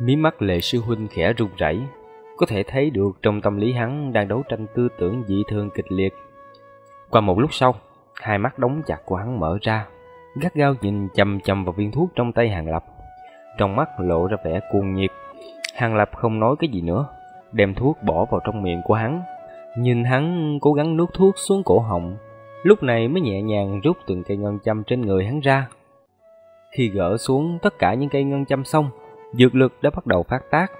Mí mắt lệ sư huynh khẽ run rẩy, có thể thấy được trong tâm lý hắn đang đấu tranh tư tưởng dị thường kịch liệt. Qua một lúc sau, hai mắt đóng chặt của hắn mở ra, gắt gao nhìn chầm chầm vào viên thuốc trong tay Hàng Lập. Trong mắt lộ ra vẻ cuồng nhiệt. Hàng Lập không nói cái gì nữa, đem thuốc bỏ vào trong miệng của hắn. Nhìn hắn cố gắng nuốt thuốc xuống cổ họng, lúc này mới nhẹ nhàng rút từng cây ngân châm trên người hắn ra. Khi gỡ xuống tất cả những cây ngân châm xong, dược lực đã bắt đầu phát tác.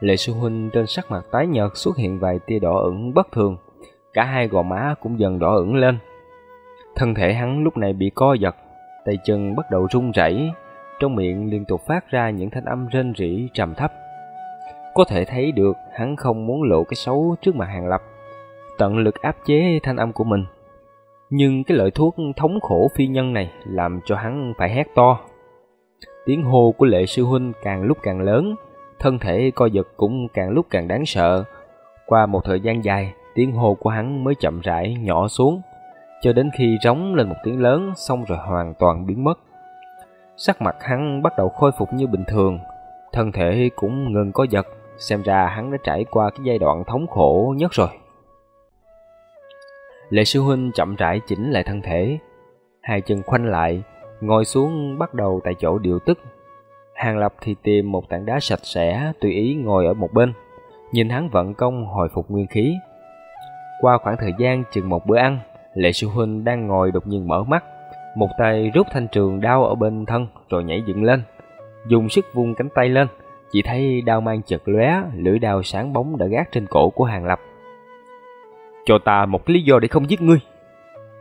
Lệ sư huynh trên sắc mặt tái nhợt xuất hiện vài tia đỏ ửng bất thường, cả hai gò má cũng dần đỏ ửng lên. Thân thể hắn lúc này bị co giật, tay chân bắt đầu run rẩy, trong miệng liên tục phát ra những thanh âm rên rỉ trầm thấp. Có thể thấy được hắn không muốn lộ cái xấu trước mặt Hàng Lập, tận lực áp chế thanh âm của mình. Nhưng cái lợi thuốc thống khổ phi nhân này làm cho hắn phải hét to. Tiếng hô của lệ sư huynh càng lúc càng lớn, thân thể co giật cũng càng lúc càng đáng sợ. Qua một thời gian dài, tiếng hô của hắn mới chậm rãi nhỏ xuống, cho đến khi rống lên một tiếng lớn xong rồi hoàn toàn biến mất. Sắc mặt hắn bắt đầu khôi phục như bình thường, thân thể cũng ngừng có giật, xem ra hắn đã trải qua cái giai đoạn thống khổ nhất rồi. Lệ sư huynh chậm rãi chỉnh lại thân thể, hai chân khoanh lại, ngồi xuống bắt đầu tại chỗ điều tức. Hàng Lập thì tìm một tảng đá sạch sẽ, tùy ý ngồi ở một bên, nhìn hắn vận công hồi phục nguyên khí. Qua khoảng thời gian chừng một bữa ăn, Lệ sư huynh đang ngồi đột nhiên mở mắt, một tay rút thanh trường đao ở bên thân rồi nhảy dựng lên, dùng sức vung cánh tay lên, chỉ thấy đao mang chật lóe, lưỡi đao sáng bóng đã gác trên cổ của Hàng Lập. Cho ta một lý do để không giết ngươi.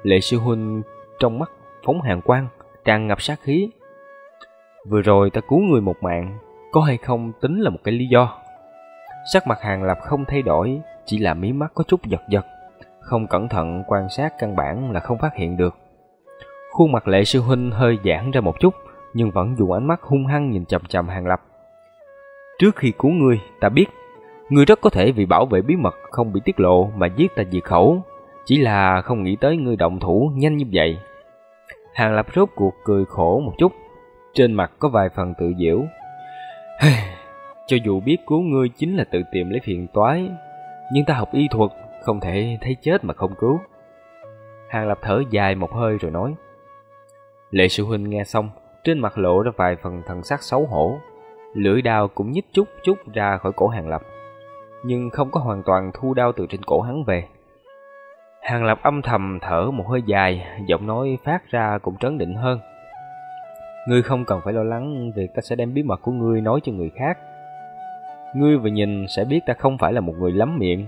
Lệ sư huynh trong mắt phóng hàng quang, tràn ngập sát khí. Vừa rồi ta cứu người một mạng, có hay không tính là một cái lý do. Sắc mặt Hàng Lập không thay đổi, chỉ là mí mắt có chút giật giật. Không cẩn thận quan sát căn bản là không phát hiện được. Khuôn mặt lệ sư huynh hơi giãn ra một chút, nhưng vẫn dùng ánh mắt hung hăng nhìn chầm chầm Hàng Lập. Trước khi cứu ngươi, ta biết, ngươi rất có thể vì bảo vệ bí mật không bị tiết lộ mà giết ta diệt khẩu. Chỉ là không nghĩ tới ngươi động thủ nhanh như vậy. Hàng Lập rốt cuộc cười khổ một chút, trên mặt có vài phần tự diễu. Cho dù biết cứu ngươi chính là tự tìm lấy phiền toái, nhưng ta học y thuật, không thể thấy chết mà không cứu. Hàng Lập thở dài một hơi rồi nói. Lệ sư huynh nghe xong, trên mặt lộ ra vài phần thần sắc xấu hổ. Lưỡi đao cũng nhích chút chút ra khỏi cổ Hàng Lập, nhưng không có hoàn toàn thu đao từ trên cổ hắn về. Hàng Lập âm thầm thở một hơi dài, giọng nói phát ra cũng trấn định hơn. Ngươi không cần phải lo lắng việc ta sẽ đem bí mật của ngươi nói cho người khác. Ngươi vừa nhìn sẽ biết ta không phải là một người lắm miệng.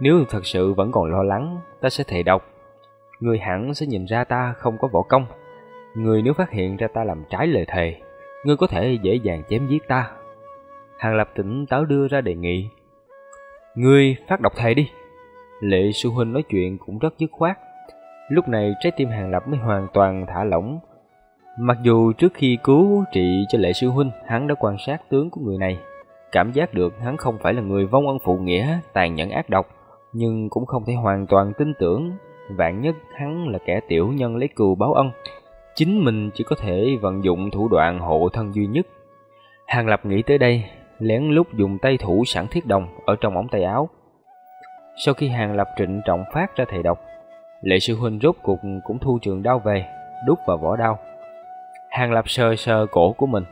Nếu thật sự vẫn còn lo lắng, ta sẽ thề độc. Ngươi hẳn sẽ nhìn ra ta không có võ công. Ngươi nếu phát hiện ra ta làm trái lời thề, ngươi có thể dễ dàng chém giết ta. Hàng Lập tỉnh táo đưa ra đề nghị. Ngươi phát độc thề đi. Lệ sư huynh nói chuyện cũng rất dứt khoát. Lúc này trái tim Hàng Lập mới hoàn toàn thả lỏng. Mặc dù trước khi cứu trị cho lệ sư huynh, hắn đã quan sát tướng của người này. Cảm giác được hắn không phải là người vong ân phụ nghĩa, tàn nhẫn ác độc, nhưng cũng không thể hoàn toàn tin tưởng. Vạn nhất hắn là kẻ tiểu nhân lấy cừu báo ân. Chính mình chỉ có thể vận dụng thủ đoạn hộ thân duy nhất. Hàng Lập nghĩ tới đây, lén lút dùng tay thủ sẵn thiết đồng ở trong ống tay áo, sau khi Hàng Lập trịnh trọng phát ra thầy độc, Lệ sư huynh rốt cuộc cũng thu trường đao về, đút vào vỏ đao. Hàng Lập sờ sờ cổ của mình,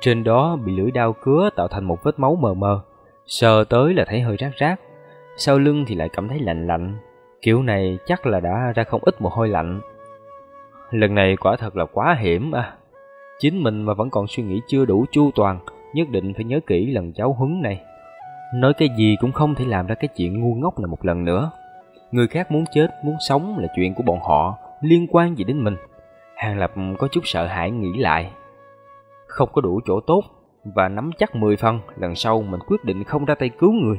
trên đó bị lưỡi đao cứa tạo thành một vết máu mờ mờ, sờ tới là thấy hơi rát rát, sau lưng thì lại cảm thấy lạnh lạnh, kiểu này chắc là đã ra không ít mồ hôi lạnh. Lần này quả thật là quá hiểm à. Chính mình mà vẫn còn suy nghĩ chưa đủ chu toàn, nhất định phải nhớ kỹ lần giáo huấn này. Nói cái gì cũng không thể làm ra cái chuyện ngu ngốc là một lần nữa. Người khác muốn chết, muốn sống là chuyện của bọn họ, liên quan gì đến mình. Hàng Lập có chút sợ hãi nghĩ lại. Không có đủ chỗ tốt, và nắm chắc 10 phần, lần sau mình quyết định không ra tay cứu người.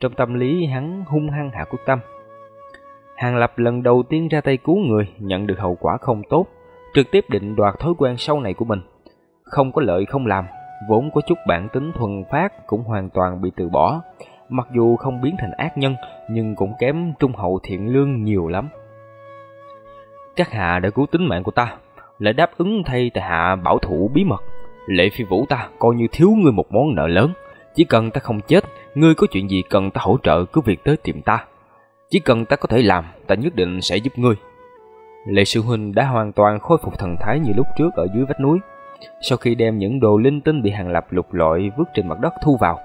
Trong tâm lý hắn hung hăng hạ quyết tâm. Hàng Lập lần đầu tiên ra tay cứu người, nhận được hậu quả không tốt, trực tiếp định đoạt thói quen sau này của mình. Không có lợi không làm, vốn có chút bản tính thuần phát cũng hoàn toàn bị từ bỏ. Mặc dù không biến thành ác nhân, nhưng cũng kém trung hậu thiện lương nhiều lắm. Các hạ đã cứu tính mạng của ta, lại đáp ứng thay tại hạ bảo thủ bí mật. Lệ Phi Vũ ta coi như thiếu ngươi một món nợ lớn. Chỉ cần ta không chết, ngươi có chuyện gì cần ta hỗ trợ cứ việc tới tìm ta. Chỉ cần ta có thể làm, ta nhất định sẽ giúp ngươi. Lệ Sư Huynh đã hoàn toàn khôi phục thần thái như lúc trước ở dưới vách núi. Sau khi đem những đồ linh tinh bị Hàng Lập lục lọi vứt trên mặt đất thu vào,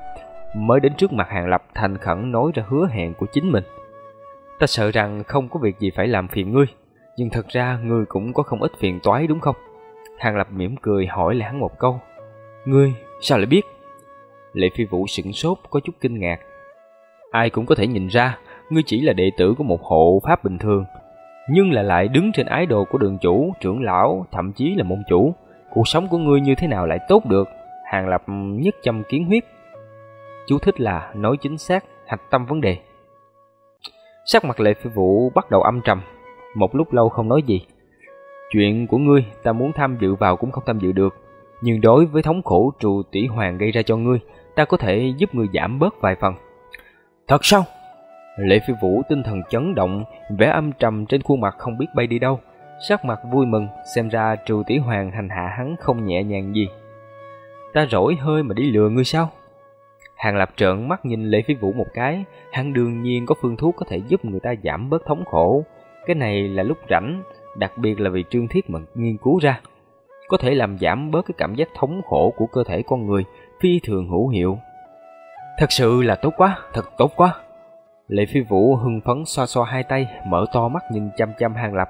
mới đến trước mặt Hàng Lập thành khẩn nói ra hứa hẹn của chính mình. Ta sợ rằng không có việc gì phải làm phiền ngươi, nhưng thật ra ngươi cũng có không ít phiền toái đúng không? Hàng Lập mỉm cười hỏi lại hắn một câu. Ngươi, sao lại biết? Lệ Phi Vũ sững sốt có chút kinh ngạc. Ai cũng có thể nhìn ra, ngươi chỉ là đệ tử của một hộ pháp bình thường, nhưng là lại đứng trên ái đồ của đường chủ, trưởng lão, thậm chí là môn chủ. Cuộc sống của ngươi như thế nào lại tốt được? Hàng Lập nhất châm kiến huyết. Chú thích là nói chính xác, hạch tâm vấn đề. Sắc mặt Lệ Phi Vũ bắt đầu âm trầm, một lúc lâu không nói gì. Chuyện của ngươi ta muốn tham dự vào cũng không tham dự được, nhưng đối với thống khổ trù tỷ hoàng gây ra cho ngươi, ta có thể giúp ngươi giảm bớt vài phần. Thật sao? Lệ Phi Vũ tinh thần chấn động, vẻ âm trầm trên khuôn mặt không biết bay đi đâu. Sắc mặt vui mừng, xem ra Trừ tỷ hoàng hành hạ hắn không nhẹ nhàng gì. Ta rỗi hơi mà đi lừa ngươi sao? Hàng Lập trợn mắt nhìn Lệ Phi Vũ một cái, hắn đương nhiên có phương thuốc có thể giúp người ta giảm bớt thống khổ. Cái này là lúc rảnh, đặc biệt là vì Trương Thiết mà nghiên cứu ra. Có thể làm giảm bớt cái cảm giác thống khổ của cơ thể con người, phi thường hữu hiệu. Thật sự là tốt quá, thật tốt quá. Lệ Phi Vũ hưng phấn xoa xoa hai tay, mở to mắt nhìn chăm chăm Hàng Lập.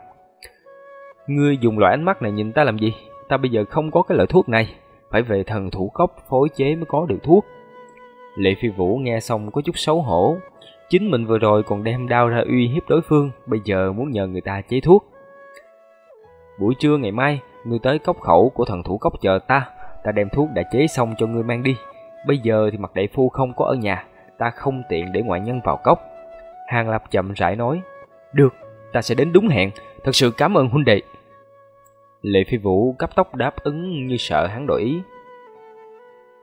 Ngươi dùng loại ánh mắt này nhìn ta làm gì? Ta bây giờ không có cái loại thuốc này, phải về thần thủ cốc phối chế mới có được thuốc. Lệ Phi Vũ nghe xong có chút xấu hổ. Chính mình vừa rồi còn đem đao ra uy hiếp đối phương, bây giờ muốn nhờ người ta chế thuốc. Buổi trưa ngày mai, ngươi tới cốc khẩu của thần thủ cốc chờ ta, ta đem thuốc đã chế xong cho ngươi mang đi. Bây giờ thì mặt đại phu không có ở nhà, ta không tiện để ngoại nhân vào cốc. Hàng Lập chậm rãi nói, được, ta sẽ đến đúng hẹn, thật sự cảm ơn huynh đệ. Lệ Phi Vũ cấp tốc đáp ứng như sợ hắn đổi ý.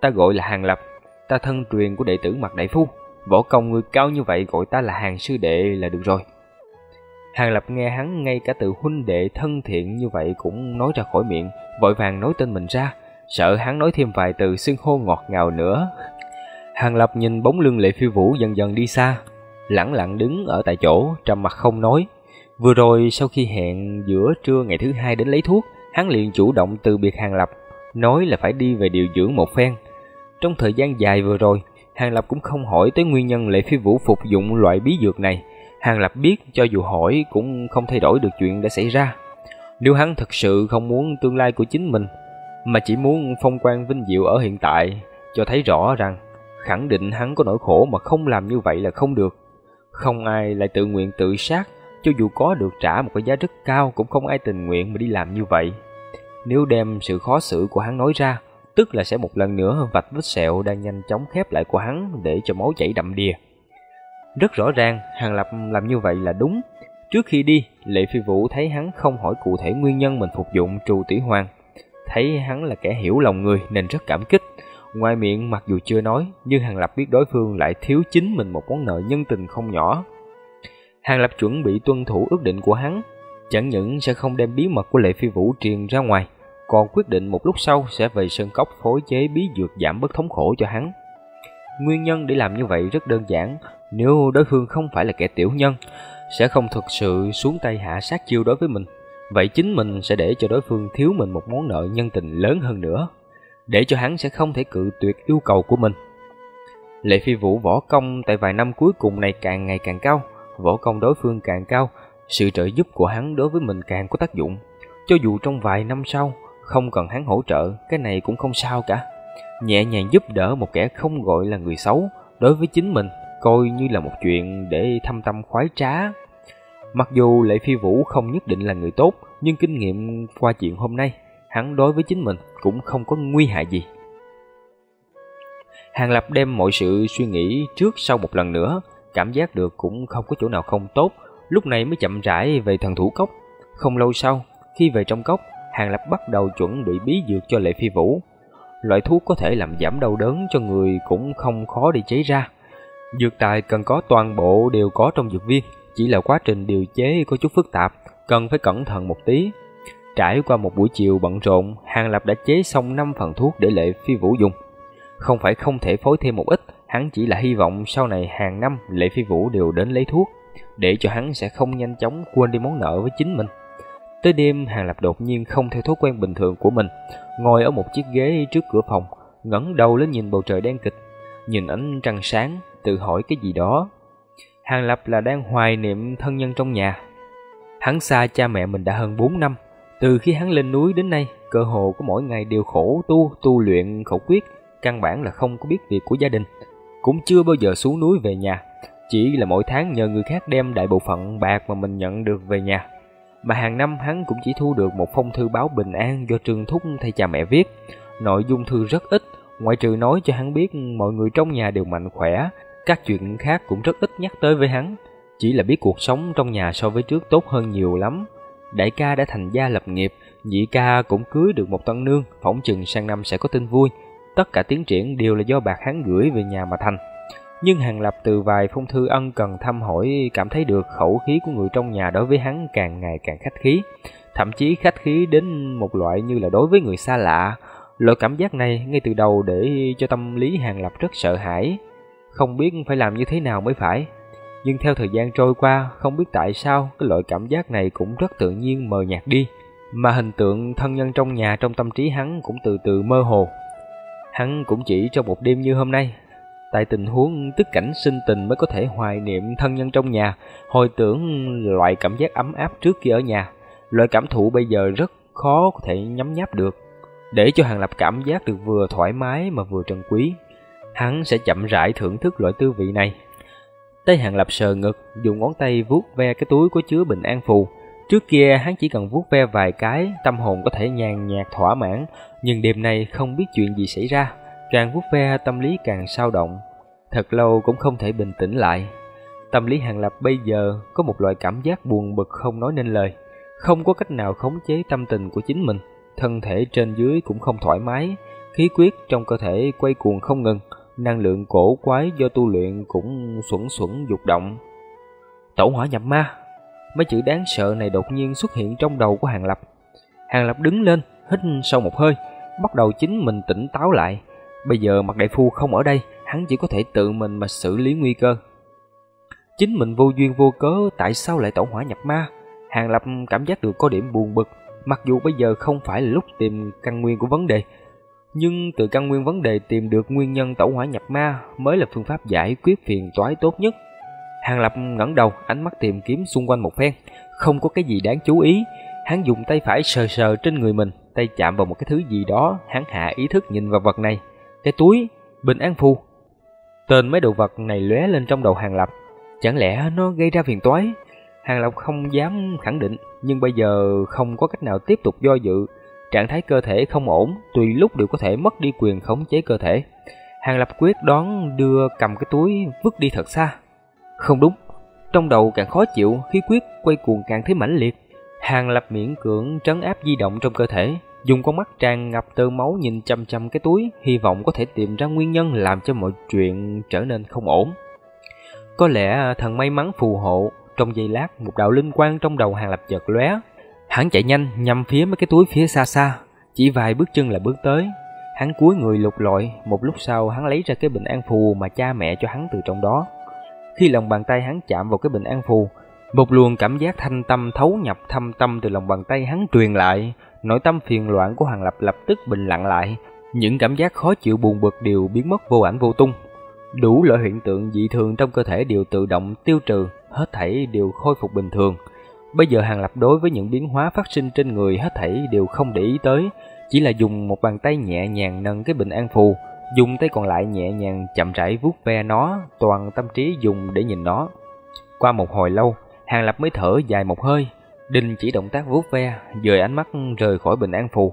Ta gọi là Hàng Lập, ta thân truyền của đệ tử Mạc Đại Phu, võ công người cao như vậy gọi ta là Hàng Sư Đệ là được rồi. Hàng Lập nghe hắn ngay cả từ huynh đệ thân thiện như vậy cũng nói ra khỏi miệng, vội vàng nói tên mình ra, sợ hắn nói thêm vài từ xưng hô ngọt ngào nữa. Hàng Lập nhìn bóng lưng Lệ Phi Vũ dần dần đi xa, lẳng lặng đứng ở tại chỗ, trầm mặt không nói. Vừa rồi sau khi hẹn giữa trưa ngày thứ hai đến lấy thuốc, hắn liền chủ động từ biệt Hàng Lập, nói là phải đi về điều dưỡng một phen. Trong thời gian dài vừa rồi, Hàng Lập cũng không hỏi tới nguyên nhân Lệ Phi Vũ phục dụng loại bí dược này. Hàng Lập biết cho dù hỏi cũng không thay đổi được chuyện đã xảy ra. Nếu hắn thật sự không muốn tương lai của chính mình, mà chỉ muốn phong quan vinh diệu ở hiện tại, cho thấy rõ rằng khẳng định hắn có nỗi khổ mà không làm như vậy là không được. Không ai lại tự nguyện tự sát, cho dù có được trả một cái giá rất cao cũng không ai tình nguyện mà đi làm như vậy. Nếu đem sự khó xử của hắn nói ra, tức là sẽ một lần nữa vạch vết sẹo đang nhanh chóng khép lại của hắn để cho máu chảy đậm đìa. Rất rõ ràng, Hàng Lập làm như vậy là đúng. Trước khi đi, Lệ Phi Vũ thấy hắn không hỏi cụ thể nguyên nhân mình phục dụng trù tỷ hoàng. Thấy hắn là kẻ hiểu lòng người nên rất cảm kích. Ngoài miệng mặc dù chưa nói, nhưng Hàng Lập biết đối phương lại thiếu chính mình một món nợ nhân tình không nhỏ. Hàng Lập chuẩn bị tuân thủ ước định của hắn, chẳng những sẽ không đem bí mật của Lệ Phi Vũ truyền ra ngoài, còn quyết định một lúc sau sẽ về Sơn Cốc phối chế bí dược giảm bớt thống khổ cho hắn. Nguyên nhân để làm như vậy rất đơn giản, nếu đối phương không phải là kẻ tiểu nhân, sẽ không thực sự xuống tay hạ sát chiêu đối với mình. Vậy chính mình sẽ để cho đối phương thiếu mình một món nợ nhân tình lớn hơn nữa, để cho hắn sẽ không thể cự tuyệt yêu cầu của mình. Lệ Phi Vũ võ công tại vài năm cuối cùng này càng ngày càng cao, võ công đối phương càng cao, sự trợ giúp của hắn đối với mình càng có tác dụng. Cho dù trong vài năm sau, không cần hắn hỗ trợ, cái này cũng không sao cả. Nhẹ nhàng giúp đỡ một kẻ không gọi là người xấu, đối với chính mình, coi như là một chuyện để thâm tâm khoái trá. Mặc dù Lệ Phi Vũ không nhất định là người tốt, nhưng kinh nghiệm qua chuyện hôm nay, hắn đối với chính mình cũng không có nguy hại gì. Hàng Lập đem mọi sự suy nghĩ trước sau một lần nữa, cảm giác được cũng không có chỗ nào không tốt, lúc này mới chậm rãi về thần thủ cốc. Không lâu sau, khi về trong cốc, Hàng Lập bắt đầu chuẩn bị bí dược cho Lệ Phi Vũ. Loại thuốc có thể làm giảm đau đớn cho người cũng không khó để chế ra. Dược tài cần có toàn bộ đều có trong dược viên, chỉ là quá trình điều chế có chút phức tạp, cần phải cẩn thận một tí. Trải qua một buổi chiều bận rộn, Hàng Lập đã chế xong 5 phần thuốc để Lệ Phi Vũ dùng. Không phải không thể phối thêm một ít, hắn chỉ là hy vọng sau này hàng năm Lệ Phi Vũ đều đến lấy thuốc, để cho hắn sẽ không nhanh chóng quên đi món nợ với chính mình. Tới đêm, Hàng Lập đột nhiên không theo thói quen bình thường của mình, ngồi ở một chiếc ghế trước cửa phòng, ngẩng đầu lên nhìn bầu trời đen kịch, nhìn ánh trăng sáng, tự hỏi cái gì đó. Hàng Lập là đang hoài niệm thân nhân trong nhà. Hắn xa cha mẹ mình đã hơn 4 năm, từ khi hắn lên núi đến nay, cơ hồ có mỗi ngày đều khổ tu, tu luyện khẩu quyết, căn bản là không có biết việc của gia đình, cũng chưa bao giờ xuống núi về nhà, chỉ là mỗi tháng nhờ người khác đem đại bộ phận bạc mà mình nhận được về nhà. Mà hàng năm hắn cũng chỉ thu được một phong thư báo bình an do Trương Thúc thay cha mẹ viết. Nội dung thư rất ít, ngoại trừ nói cho hắn biết mọi người trong nhà đều mạnh khỏe, các chuyện khác cũng rất ít nhắc tới với hắn. Chỉ là biết cuộc sống trong nhà so với trước tốt hơn nhiều lắm. Đại ca đã thành gia lập nghiệp, nhị ca cũng cưới được một tân nương, phỏng chừng sang năm sẽ có tin vui. Tất cả tiến triển đều là do bạc hắn gửi về nhà mà thành. Nhưng Hàng Lập từ vài phong thư ân cần thăm hỏi cảm thấy được khẩu khí của người trong nhà đối với hắn càng ngày càng khách khí. Thậm chí khách khí đến một loại như là đối với người xa lạ. Loại cảm giác này ngay từ đầu để cho tâm lý Hàng Lập rất sợ hãi. Không biết phải làm như thế nào mới phải. Nhưng theo thời gian trôi qua, không biết tại sao cái loại cảm giác này cũng rất tự nhiên mờ nhạt đi. Mà hình tượng thân nhân trong nhà trong tâm trí hắn cũng từ từ mơ hồ. Hắn cũng chỉ trong một đêm như hôm nay, tại tình huống tức cảnh sinh tình mới có thể hoài niệm thân nhân trong nhà, hồi tưởng loại cảm giác ấm áp trước kia ở nhà. Loại cảm thụ bây giờ rất khó có thể nhấm nháp được. Để cho Hàng Lập cảm giác được vừa thoải mái mà vừa trân quý, hắn sẽ chậm rãi thưởng thức loại tư vị này. Tay Hàng Lập sờ ngực, dùng ngón tay vuốt ve cái túi có chứa bình an phù. Trước kia hắn chỉ cần vuốt ve vài cái, tâm hồn có thể nhàn nhạt thỏa mãn, nhưng đêm nay không biết chuyện gì xảy ra, càng vuốt ve tâm lý càng sao động. Thật lâu cũng không thể bình tĩnh lại. Tâm lý Hàng Lập bây giờ có một loại cảm giác buồn bực không nói nên lời, không có cách nào khống chế tâm tình của chính mình, thân thể trên dưới cũng không thoải mái, khí quyết trong cơ thể quay cuồng không ngừng, năng lượng cổ quái do tu luyện cũng xuẩn xuẩn dục động. tổ hỏa nhập ma, mấy chữ đáng sợ này đột nhiên xuất hiện trong đầu của Hàng Lập. Hàng Lập đứng lên, hít sâu một hơi, bắt đầu chính mình tỉnh táo lại. Bây giờ mặt đại phu không ở đây, hắn chỉ có thể tự mình mà xử lý nguy cơ. Chính mình vô duyên vô cớ, tại sao lại tẩu hỏa nhập ma? Hàng Lập cảm giác được có điểm buồn bực, mặc dù bây giờ không phải là lúc tìm căn nguyên của vấn đề, nhưng từ căn nguyên vấn đề tìm được nguyên nhân tẩu hỏa nhập ma mới là phương pháp giải quyết phiền toái tốt nhất. Hàng Lập ngẩng đầu, ánh mắt tìm kiếm xung quanh một phen, không có cái gì đáng chú ý. Hắn dùng tay phải sờ sờ trên người mình, tay chạm vào một cái thứ gì đó, hắn hạ ý thức nhìn vào vật này. Cái túi, bình an phù. Tên mấy đồ vật này lóe lên trong đầu Hàng Lập. Chẳng lẽ nó gây ra phiền toái? Hàng Lập không dám khẳng định, nhưng bây giờ không có cách nào tiếp tục do dự. Trạng thái cơ thể không ổn, tùy lúc đều có thể mất đi quyền khống chế cơ thể. Hàng Lập quyết đoán đưa cầm cái túi vứt đi thật xa. Không đúng, trong đầu càng khó chịu, khí quyết quay cuồng càng thấy mãnh liệt. Hàng Lập miễn cưỡng trấn áp di động trong cơ thể, dùng con mắt tràn ngập tơ máu nhìn chăm chăm cái túi, hy vọng có thể tìm ra nguyên nhân làm cho mọi chuyện trở nên không ổn. Có lẽ thần may mắn phù hộ, trong giây lát một đạo linh quang trong đầu Hàng Lập chợt lóe. Hắn chạy nhanh nhằm phía mấy cái túi phía xa xa, chỉ vài bước chân là bước tới. Hắn cúi người lục lọi, một lúc sau hắn lấy ra cái bình an phù mà cha mẹ cho hắn từ trong đó. Khi lòng bàn tay hắn chạm vào cái bình an phù, một luồng cảm giác thanh tâm thấu nhập thâm tâm từ lòng bàn tay hắn truyền lại, nội tâm phiền loạn của Hoàng Lập lập tức bình lặng lại, những cảm giác khó chịu buồn bực đều biến mất vô ảnh vô tung. Đủ loại hiện tượng dị thường trong cơ thể đều tự động tiêu trừ, hết thảy đều khôi phục bình thường. Bây giờ Hàng Lập đối với những biến hóa phát sinh trên người hết thảy đều không để ý tới, chỉ là dùng một bàn tay nhẹ nhàng nâng cái bình an phù, dùng tay còn lại nhẹ nhàng chậm rãi vuốt ve nó, toàn tâm trí dùng để nhìn nó. Qua một hồi lâu, Hàng Lập mới thở dài một hơi, đình chỉ động tác vuốt ve, dời ánh mắt rời khỏi bình an phù.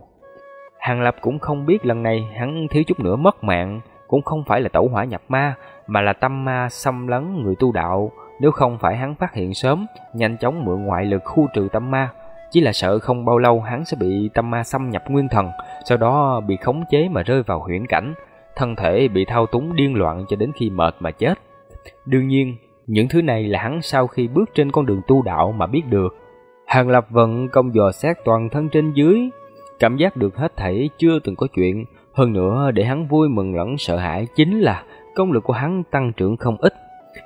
Hàng Lập cũng không biết lần này hắn thiếu chút nữa mất mạng, cũng không phải là tẩu hỏa nhập ma, mà là tâm ma xâm lấn người tu đạo. Nếu không phải hắn phát hiện sớm, nhanh chóng mượn ngoại lực khu trừ tâm ma, chỉ là sợ không bao lâu hắn sẽ bị tâm ma xâm nhập nguyên thần, sau đó bị khống chế mà rơi vào huyễn cảnh, thân thể bị thao túng điên loạn cho đến khi mệt mà chết. Đương nhiên, những thứ này là hắn sau khi bước trên con đường tu đạo mà biết được. Hàng Lập vận công dò xét toàn thân trên dưới, cảm giác được hết thảy chưa từng có chuyện. Hơn nữa để hắn vui mừng lẫn sợ hãi chính là công lực của hắn tăng trưởng không ít.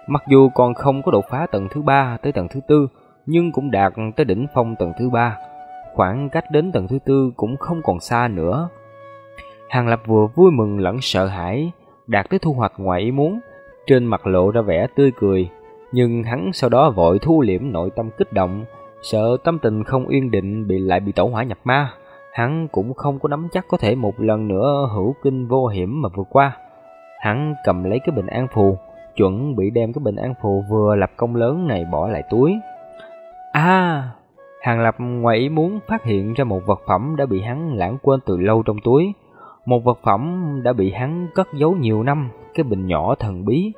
Mặc dù còn không có đột phá tầng thứ ba tới tầng thứ tư, nhưng cũng đạt tới đỉnh phong tầng thứ ba. Khoảng cách đến tầng thứ tư cũng không còn xa nữa. Hàng Lập vừa vui mừng lẫn sợ hãi, đạt tới thu hoạch ngoài ý muốn, trên mặt lộ ra vẻ tươi cười, nhưng hắn sau đó vội thu liễm nội tâm kích động, sợ tâm tình không yên định bị lại bị tẩu hỏa nhập ma. Hắn cũng không có nắm chắc có thể một lần nữa hữu kinh vô hiểm mà vượt qua. Hắn cầm lấy cái bình an phù, chuẩn bị đem cái bình an phù vừa lập công lớn này bỏ lại túi. À, Hàng Lập ngoài ý muốn phát hiện ra một vật phẩm đã bị hắn lãng quên từ lâu trong túi. Một vật phẩm đã bị hắn cất giấu nhiều năm, cái bình nhỏ thần bí.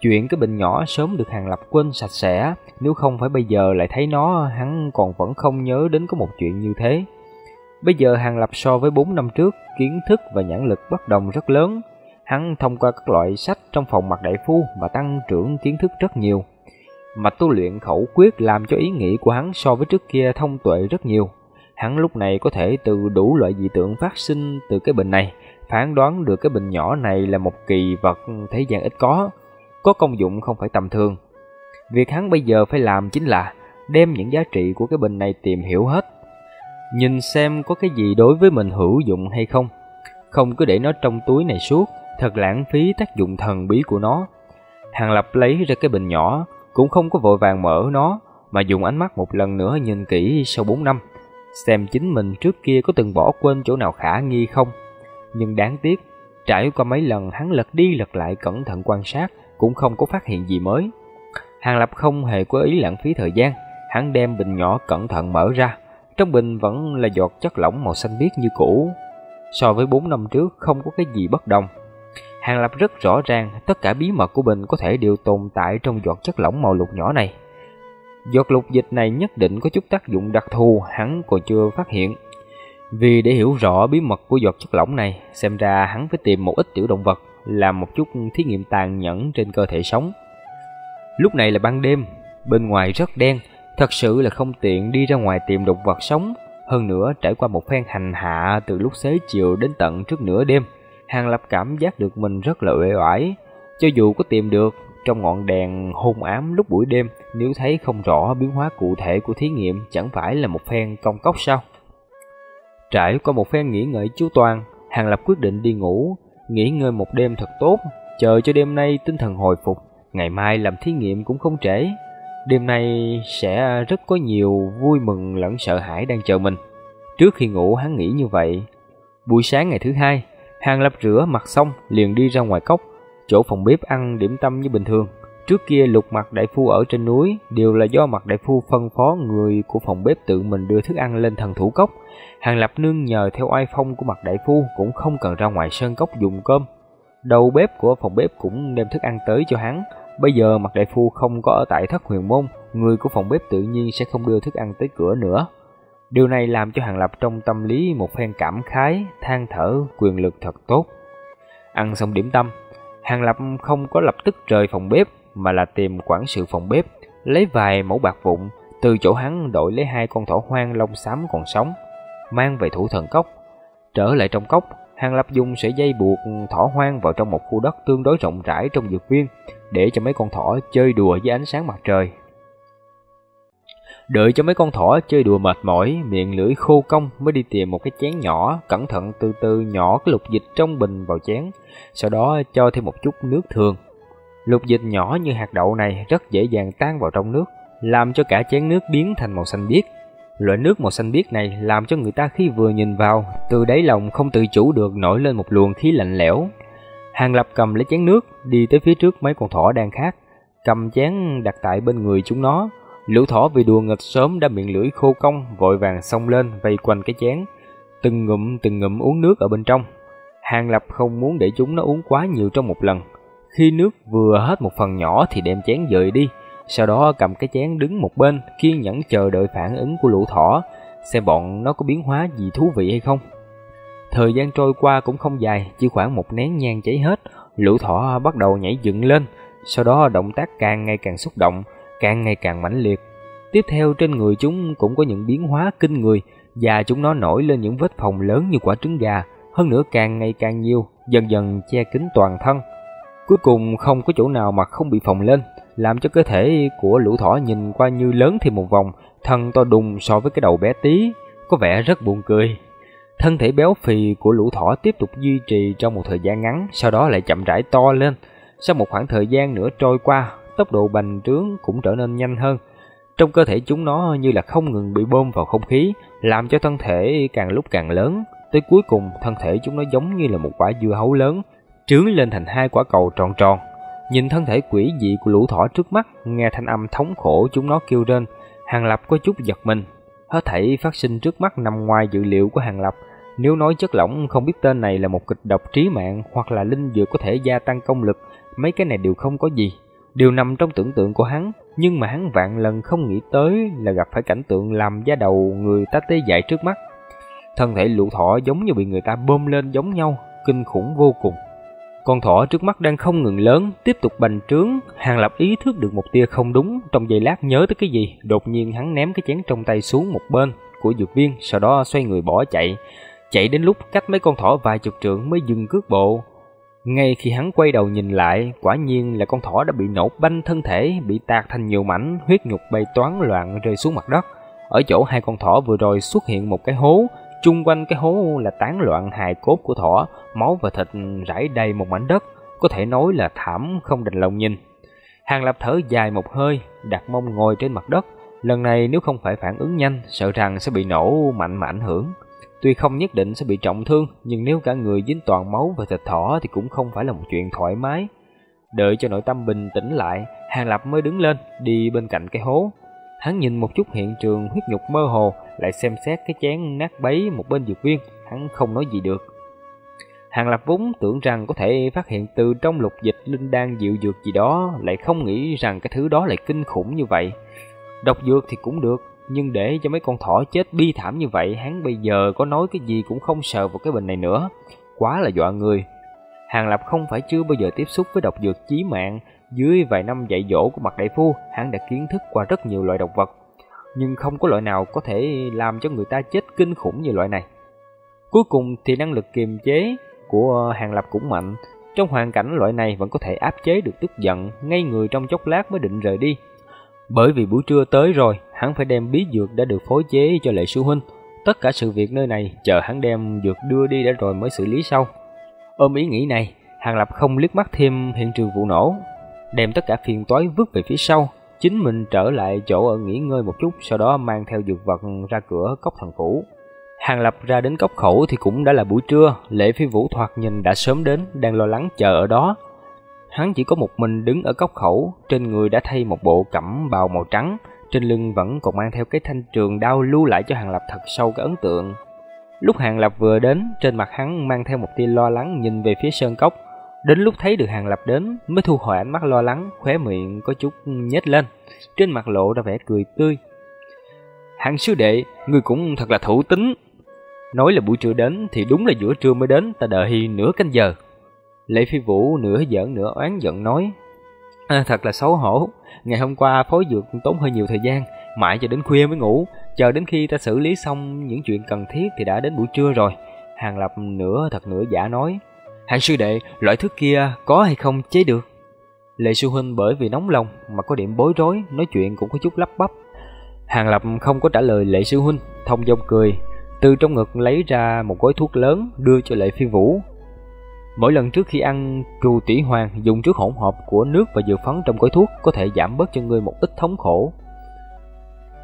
Chuyện cái bình nhỏ sớm được Hàng Lập quên sạch sẽ, nếu không phải bây giờ lại thấy nó, hắn còn vẫn không nhớ đến có một chuyện như thế. Bây giờ Hàng Lập so với 4 năm trước, kiến thức và nhãn lực bất đồng rất lớn. Hắn thông qua các loại sách trong phòng mặt đại phu mà tăng trưởng kiến thức rất nhiều. Mà tu luyện khẩu quyết làm cho ý nghĩ của hắn so với trước kia thông tuệ rất nhiều. Hắn lúc này có thể từ đủ loại dị tượng phát sinh từ cái bình này, phán đoán được cái bình nhỏ này là một kỳ vật thế gian ít có, có công dụng không phải tầm thường. Việc hắn bây giờ phải làm chính là đem những giá trị của cái bình này tìm hiểu hết. Nhìn xem có cái gì đối với mình hữu dụng hay không. Không cứ để nó trong túi này suốt, thật lãng phí tác dụng thần bí của nó. Hàng Lập lấy ra cái bình nhỏ, cũng không có vội vàng mở nó, mà dùng ánh mắt một lần nữa nhìn kỹ sau 4 năm, xem chính mình trước kia có từng bỏ quên chỗ nào khả nghi không. Nhưng đáng tiếc, trải qua mấy lần hắn lật đi lật lại cẩn thận quan sát, cũng không có phát hiện gì mới. Hàng Lập không hề có ý lãng phí thời gian, hắn đem bình nhỏ cẩn thận mở ra. Trong bình vẫn là giọt chất lỏng màu xanh biếc như cũ. So với 4 năm trước không có cái gì bất đồng. Hàng Lập rất rõ ràng tất cả bí mật của bình có thể đều tồn tại trong giọt chất lỏng màu lục nhỏ này. Giọt lục dịch này nhất định có chút tác dụng đặc thù hắn còn chưa phát hiện. Vì để hiểu rõ bí mật của giọt chất lỏng này, xem ra hắn phải tìm một ít tiểu động vật, làm một chút thí nghiệm tàn nhẫn trên cơ thể sống. Lúc này là ban đêm, bên ngoài rất đen, thật sự là không tiện đi ra ngoài tìm động vật sống. Hơn nữa trải qua một phen hành hạ từ lúc xế chiều đến tận trước nửa đêm, Hàng Lập cảm giác được mình rất là uể oải. Cho dù có tìm được, trong ngọn đèn hôn ám lúc buổi đêm, nếu thấy không rõ biến hóa cụ thể của thí nghiệm chẳng phải là một phen công cốc sao? Trải qua một phen nghỉ ngơi chú toàn, Hàng Lập quyết định đi ngủ, nghỉ ngơi một đêm thật tốt, chờ cho đêm nay tinh thần hồi phục, ngày mai làm thí nghiệm cũng không trễ. Đêm nay sẽ rất có nhiều vui mừng lẫn sợ hãi đang chờ mình. Trước khi ngủ hắn nghĩ như vậy. Buổi sáng ngày thứ hai, Hàng Lập rửa mặt xong liền đi ra ngoài cốc, chỗ phòng bếp ăn điểm tâm như bình thường. Trước kia lục mặt đại phu ở trên núi đều là do mặt đại phu phân phó người của phòng bếp tự mình đưa thức ăn lên thần thủ cốc. Hàng Lập nương nhờ theo oai phong của mặt đại phu cũng không cần ra ngoài sơn cốc dùng cơm. Đầu bếp của phòng bếp cũng đem thức ăn tới cho hắn. Bây giờ mặt đại phu không có ở tại thất huyền môn, người của phòng bếp tự nhiên sẽ không đưa thức ăn tới cửa nữa. Điều này làm cho Hàng Lập trong tâm lý một phen cảm khái, than thở, quyền lực thật tốt. Ăn xong điểm tâm, Hàng Lập không có lập tức rời phòng bếp, mà là tìm quản sự phòng bếp, lấy vài mẫu bạc vụn, từ chỗ hắn đổi lấy hai con thỏ hoang lông xám còn sống, mang về thủ thần cốc. Trở lại trong cốc, Hàng Lập dùng sợi dây buộc thỏ hoang vào trong một khu đất tương đối rộng rãi trong dược viên, để cho mấy con thỏ chơi đùa với ánh sáng mặt trời. Đợi cho mấy con thỏ chơi đùa mệt mỏi, miệng lưỡi khô cong mới đi tìm một cái chén nhỏ, cẩn thận từ từ nhỏ cái lục dịch trong bình vào chén, sau đó cho thêm một chút nước thường. Lục dịch nhỏ như hạt đậu này rất dễ dàng tan vào trong nước, làm cho cả chén nước biến thành màu xanh biếc. Loại nước màu xanh biếc này làm cho người ta khi vừa nhìn vào, từ đáy lòng không tự chủ được nổi lên một luồng khí lạnh lẽo. Hàng Lập cầm lấy chén nước, đi tới phía trước mấy con thỏ đang khát, cầm chén đặt tại bên người chúng nó. Lũ thỏ vì đùa nghịch sớm đã miệng lưỡi khô cong, vội vàng xông lên vây quanh cái chén, từng ngụm từng ngụm uống nước ở bên trong. Hàng Lập không muốn để chúng nó uống quá nhiều trong một lần. Khi nước vừa hết một phần nhỏ thì đem chén dời đi, sau đó cầm cái chén đứng một bên, kiên nhẫn chờ đợi phản ứng của lũ thỏ, xem bọn nó có biến hóa gì thú vị hay không. Thời gian trôi qua cũng không dài, chỉ khoảng một nén nhang cháy hết, lũ thỏ bắt đầu nhảy dựng lên, sau đó động tác càng ngày càng xúc động, càng ngày càng mãnh liệt. Tiếp theo trên người chúng cũng có những biến hóa kinh người và chúng nó nổi lên những vết phồng lớn như quả trứng gà, hơn nữa càng ngày càng nhiều, dần dần che kín toàn thân. Cuối cùng không có chỗ nào mà không bị phồng lên, làm cho cơ thể của lũ thỏ nhìn qua như lớn thêm một vòng, thân to đùng so với cái đầu bé tí, có vẻ rất buồn cười. Thân thể béo phì của lũ thỏ tiếp tục duy trì trong một thời gian ngắn, sau đó lại chậm rãi to lên. Sau một khoảng thời gian nữa trôi qua, tốc độ bành trướng cũng trở nên nhanh hơn. Trong cơ thể chúng nó như là không ngừng bị bơm vào không khí, làm cho thân thể càng lúc càng lớn. Tới cuối cùng, thân thể chúng nó giống như là một quả dưa hấu lớn, trướng lên thành hai quả cầu tròn tròn. Nhìn thân thể quỷ dị của lũ thỏ trước mắt, nghe thanh âm thống khổ chúng nó kêu lên, Hàng Lập có chút giật mình. Hết thảy phát sinh trước mắt nằm ngoài dự liệu của Hàng Lập. Nếu nói chất lỏng không biết tên này là một kịch độc trí mạng hoặc là linh dược có thể gia tăng công lực, mấy cái này đều không có gì. Điều nằm trong tưởng tượng của hắn, nhưng mà hắn vạn lần không nghĩ tới là gặp phải cảnh tượng làm da đầu người ta tê dại trước mắt. Thân thể lũ thỏ giống như bị người ta bơm lên giống nhau, kinh khủng vô cùng. Con thỏ trước mắt đang không ngừng lớn, tiếp tục bành trướng, Hàng Lập ý thức được một tia không đúng, trong giây lát nhớ tới cái gì, đột nhiên hắn ném cái chén trong tay xuống một bên của dược viên, sau đó xoay người bỏ chạy. Chạy đến lúc cách mấy con thỏ vài chục trượng mới dừng cước bộ. Ngay khi hắn quay đầu nhìn lại, quả nhiên là con thỏ đã bị nổ banh thân thể, bị tạc thành nhiều mảnh, huyết nhục bay toán loạn rơi xuống mặt đất. Ở chỗ hai con thỏ vừa rồi xuất hiện một cái hố, Chung quanh cái hố là tán loạn hài cốt của thỏ, máu và thịt rải đầy một mảnh đất, có thể nói là thảm không đành lòng nhìn. Hàng Lập thở dài một hơi, đặt mông ngồi trên mặt đất. Lần này nếu không phải phản ứng nhanh, sợ rằng sẽ bị nổ mạnh mà ảnh hưởng. Tuy không nhất định sẽ bị trọng thương, nhưng nếu cả người dính toàn máu và thịt thỏ thì cũng không phải là một chuyện thoải mái. Đợi cho nội tâm bình tĩnh lại, Hàng Lập mới đứng lên, đi bên cạnh cái hố. Hắn nhìn một chút hiện trường huyết nhục mơ hồ, lại xem xét cái chén nát bấy một bên dược viên, hắn không nói gì được. Hàng Lập vốn tưởng rằng có thể phát hiện từ trong lục dịch linh đan dịu dược gì đó, lại không nghĩ rằng cái thứ đó lại kinh khủng như vậy. Độc dược thì cũng được, nhưng để cho mấy con thỏ chết bi thảm như vậy, hắn bây giờ có nói cái gì cũng không sợ vào cái bình này nữa. Quá là dọa người. Hàng Lập không phải chưa bao giờ tiếp xúc với độc dược chí mạng, dưới vài năm dạy dỗ của mặt đại phu, hắn đã kiến thức qua rất nhiều loại độc vật, nhưng không có loại nào có thể làm cho người ta chết kinh khủng như loại này. Cuối cùng thì năng lực kiềm chế của Hàng Lập cũng mạnh, trong hoàn cảnh loại này vẫn có thể áp chế được tức giận, ngay người trong chốc lát mới định rời đi. Bởi vì buổi trưa tới rồi, hắn phải đem bí dược đã được phối chế cho Lệ Sư Huynh. Tất cả sự việc nơi này chờ hắn đem dược đưa đi đã rồi mới xử lý sau. Ôm ý nghĩ này, Hàng Lập không liếc mắt thêm hiện trường vụ nổ, đem tất cả phiền toái vứt về phía sau, chính mình trở lại chỗ ở nghỉ ngơi một chút, sau đó mang theo dược vật ra cửa cốc thần phủ. Hàng Lập ra đến cốc khẩu thì cũng đã là buổi trưa, Lệ Phi Vũ thoạt nhìn đã sớm đến, đang lo lắng chờ ở đó. Hắn chỉ có một mình đứng ở góc khẩu, trên người đã thay một bộ cẩm bào màu trắng, trên lưng vẫn còn mang theo cái thanh trường đao lưu lại cho Hàng Lập thật sâu cái ấn tượng. Lúc Hàng Lập vừa đến, trên mặt hắn mang theo một tia lo lắng nhìn về phía sơn cốc, Đến lúc thấy được Hàng Lập đến mới thu hồi ánh mắt lo lắng, khóe miệng có chút nhếch lên, trên mặt lộ ra vẻ cười tươi. Hàng sư đệ, người cũng thật là thủ tính. Nói là buổi trưa đến thì đúng là giữa trưa mới đến, ta đợi nửa canh giờ. Lệ Phi Vũ nửa giỡn nửa oán giận nói. À, thật là xấu hổ, ngày hôm qua phối dược tốn hơi nhiều thời gian, mãi cho đến khuya mới ngủ, chờ đến khi ta xử lý xong những chuyện cần thiết thì đã đến buổi trưa rồi. Hàng Lập nửa thật nửa giả nói. Hàng sư đệ, loại thuốc kia có hay không chế được? Lệ sư huynh bởi vì nóng lòng mà có điểm bối rối, nói chuyện cũng có chút lắp bắp. Hàng Lập không có trả lời Lệ sư huynh, thông dong cười, từ trong ngực lấy ra một gói thuốc lớn đưa cho Lệ Phi Vũ. Mỗi lần trước khi ăn, cừu tỷ hoàng dùng trước hỗn hợp của nước và dược phấn trong gói thuốc có thể giảm bớt cho ngươi một ít thống khổ.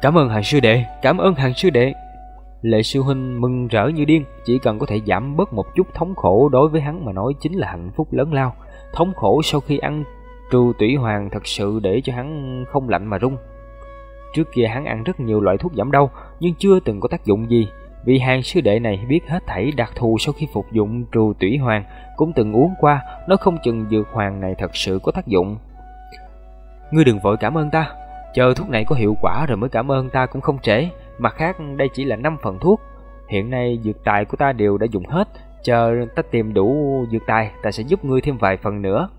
Cảm ơn hàng sư đệ, cảm ơn hàng sư đệ. Lệ sư huynh mừng rỡ như điên, chỉ cần có thể giảm bớt một chút thống khổ đối với hắn mà nói chính là hạnh phúc lớn lao. Thống khổ sau khi ăn trù tủy hoàng thật sự để cho hắn không lạnh mà rung. Trước kia hắn ăn rất nhiều loại thuốc giảm đau, nhưng chưa từng có tác dụng gì. Vì hàng sư đệ này biết hết thảy đặc thù sau khi phục dụng trù tủy hoàng, cũng từng uống qua, nó không chừng dược hoàng này thật sự có tác dụng. Ngươi đừng vội cảm ơn ta, chờ thuốc này có hiệu quả rồi mới cảm ơn ta cũng không trễ. Mặt khác đây chỉ là 5 phần thuốc Hiện nay dược tài của ta đều đã dùng hết Chờ ta tìm đủ dược tài Ta sẽ giúp ngươi thêm vài phần nữa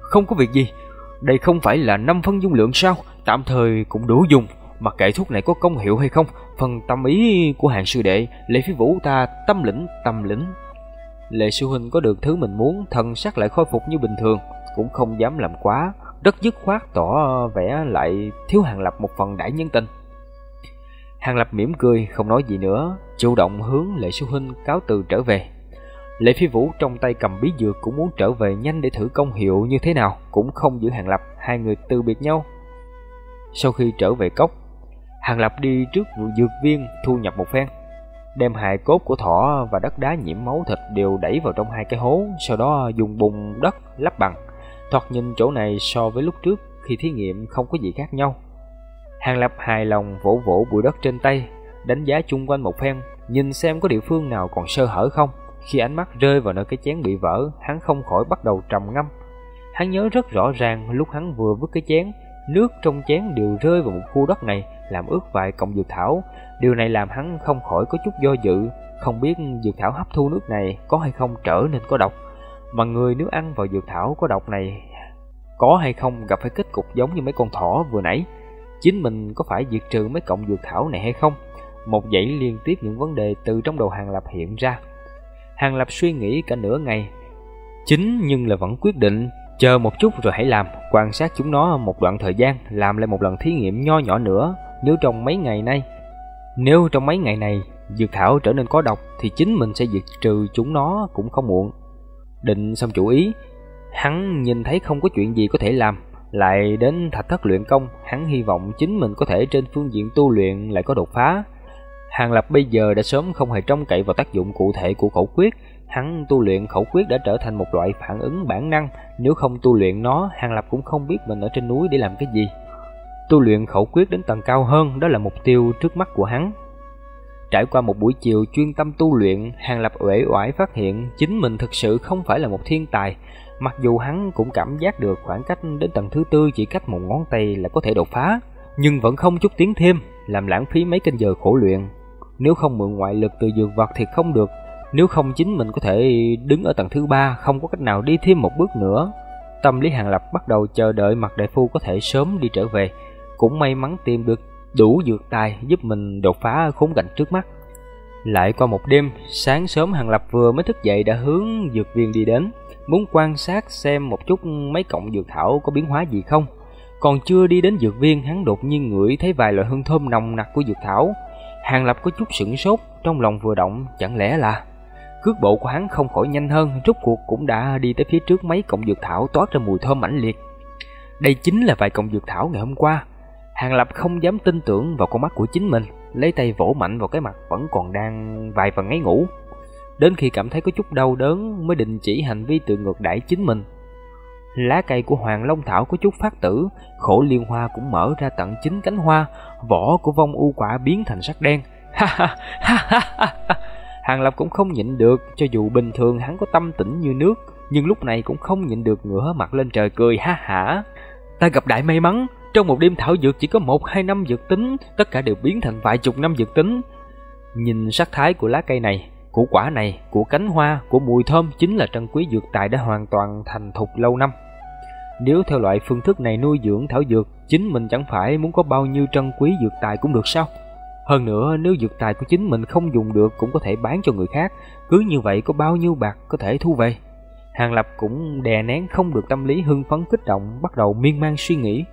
Không có việc gì Đây không phải là 5 phân dung lượng sao tạm thời cũng đủ dùng, mặc kệ thuốc này có công hiệu hay không, phần tâm ý của hàng sư đệ, Lệ Phi Vũ ta tâm lĩnh, tâm lĩnh. Lệ sư huynh có được thứ mình muốn, thần sắc lại khôi phục như bình thường, cũng không dám làm quá, rất dứt khoát tỏ vẻ lại thiếu Hàng Lập một phần đại nhân tình. Hàng Lập mỉm cười, không nói gì nữa, chủ động hướng Lệ Sư Huynh cáo từ trở về. Lệ Phi Vũ trong tay cầm bí dược cũng muốn trở về nhanh để thử công hiệu như thế nào, cũng không giữ Hàng Lập, hai người từ biệt nhau. Sau khi trở về cốc, Hàng Lập đi trước dược viên thu nhập một phen, đem hài cốt của thỏ và đất đá nhiễm máu thịt đều đẩy vào trong hai cái hố, sau đó dùng bùn đất lắp bằng. Thoạt nhìn chỗ này so với lúc trước khi thí nghiệm không có gì khác nhau. Hàng Lập hài lòng vỗ vỗ bụi đất trên tay, đánh giá chung quanh một phen, nhìn xem có địa phương nào còn sơ hở không. Khi ánh mắt rơi vào nơi cái chén bị vỡ, hắn không khỏi bắt đầu trầm ngâm. Hắn nhớ rất rõ ràng lúc hắn vừa vứt cái chén, nước trong chén đều rơi vào một khu đất này, làm ướt vài cọng dược thảo. Điều này làm hắn không khỏi có chút do dự, không biết dược thảo hấp thu nước này có hay không trở nên có độc. Mà người nếu ăn vào dược thảo có độc này có hay không gặp phải kết cục giống như mấy con thỏ vừa nãy. Chính mình có phải diệt trừ mấy cọng dược thảo này hay không? Một dãy liên tiếp những vấn đề từ trong đầu Hàng Lập hiện ra. Hàng Lập suy nghĩ cả nửa ngày. Chính nhưng là vẫn quyết định chờ một chút rồi hãy làm, quan sát chúng nó một đoạn thời gian, làm lại một lần thí nghiệm nho nhỏ nữa. Nếu trong mấy ngày nay, nếu trong mấy ngày này dược thảo trở nên có độc thì chính mình sẽ diệt trừ chúng nó cũng không muộn. Định xong chủ ý, hắn nhìn thấy không có chuyện gì có thể làm, lại đến thạch thất luyện công, hắn hy vọng chính mình có thể trên phương diện tu luyện lại có đột phá. Hàng Lập bây giờ đã sớm không hề trông cậy vào tác dụng cụ thể của khẩu quyết, hắn tu luyện khẩu quyết đã trở thành một loại phản ứng bản năng, nếu không tu luyện nó, Hàng Lập cũng không biết mình ở trên núi để làm cái gì. Tu luyện khẩu quyết đến tầng cao hơn, đó là mục tiêu trước mắt của hắn. Trải qua một buổi chiều chuyên tâm tu luyện, Hàng Lập uể oải phát hiện chính mình thực sự không phải là một thiên tài, Mặc dù hắn cũng cảm giác được khoảng cách đến tầng thứ tư chỉ cách một ngón tay là có thể đột phá, nhưng vẫn không chút tiến thêm, làm lãng phí mấy canh giờ khổ luyện. Nếu không mượn ngoại lực từ dược vật thì không được, nếu không chính mình có thể đứng ở tầng thứ ba không có cách nào đi thêm một bước nữa. Tâm lý Hàng Lập bắt đầu chờ đợi mặt đại phu có thể sớm đi trở về, cũng may mắn tìm được đủ dược tài giúp mình đột phá khốn cảnh trước mắt. Lại qua một đêm, sáng sớm Hàng Lập vừa mới thức dậy đã hướng dược viên đi đến muốn quan sát xem một chút mấy cọng dược thảo có biến hóa gì không. Còn chưa đi đến dược viên, hắn đột nhiên ngửi thấy vài loại hương thơm nồng nặc của dược thảo. Hàng Lập có chút sửng sốt, trong lòng vừa động, chẳng lẽ là... Cước bộ của hắn không khỏi nhanh hơn, rút cuộc cũng đã đi tới phía trước mấy cọng dược thảo toát ra mùi thơm mãnh liệt. Đây chính là vài cọng dược thảo ngày hôm qua. Hàng Lập không dám tin tưởng vào con mắt của chính mình, lấy tay vỗ mạnh vào cái mặt vẫn còn đang vài phần ngáy ngủ. Đến khi cảm thấy có chút đau đớn mới định chỉ hành vi tự ngược đãi chính mình. Lá cây của Hoàng Long Thảo có chút phát tử, khổ liên hoa cũng mở ra tận chín cánh hoa, vỏ của vong u quả biến thành sắc đen. Ha ha ha ha ha. Hàng Lập cũng không nhịn được, cho dù bình thường hắn có tâm tĩnh như nước, nhưng lúc này cũng không nhịn được ngửa mặt lên trời cười ha hả. Ta gặp đại may mắn, trong một đêm thảo dược chỉ có một hai năm dược tính, tất cả đều biến thành vài chục năm dược tính. Nhìn sắc thái của lá cây này, của quả này, của cánh hoa, của mùi thơm chính là trân quý dược tài đã hoàn toàn thành thục lâu năm. Nếu theo loại phương thức này nuôi dưỡng thảo dược, chính mình chẳng phải muốn có bao nhiêu trân quý dược tài cũng được sao? Hơn nữa, nếu dược tài của chính mình không dùng được cũng có thể bán cho người khác, cứ như vậy có bao nhiêu bạc có thể thu về. Hàng Lập cũng đè nén không được tâm lý hưng phấn kích động, bắt đầu miên man suy nghĩ.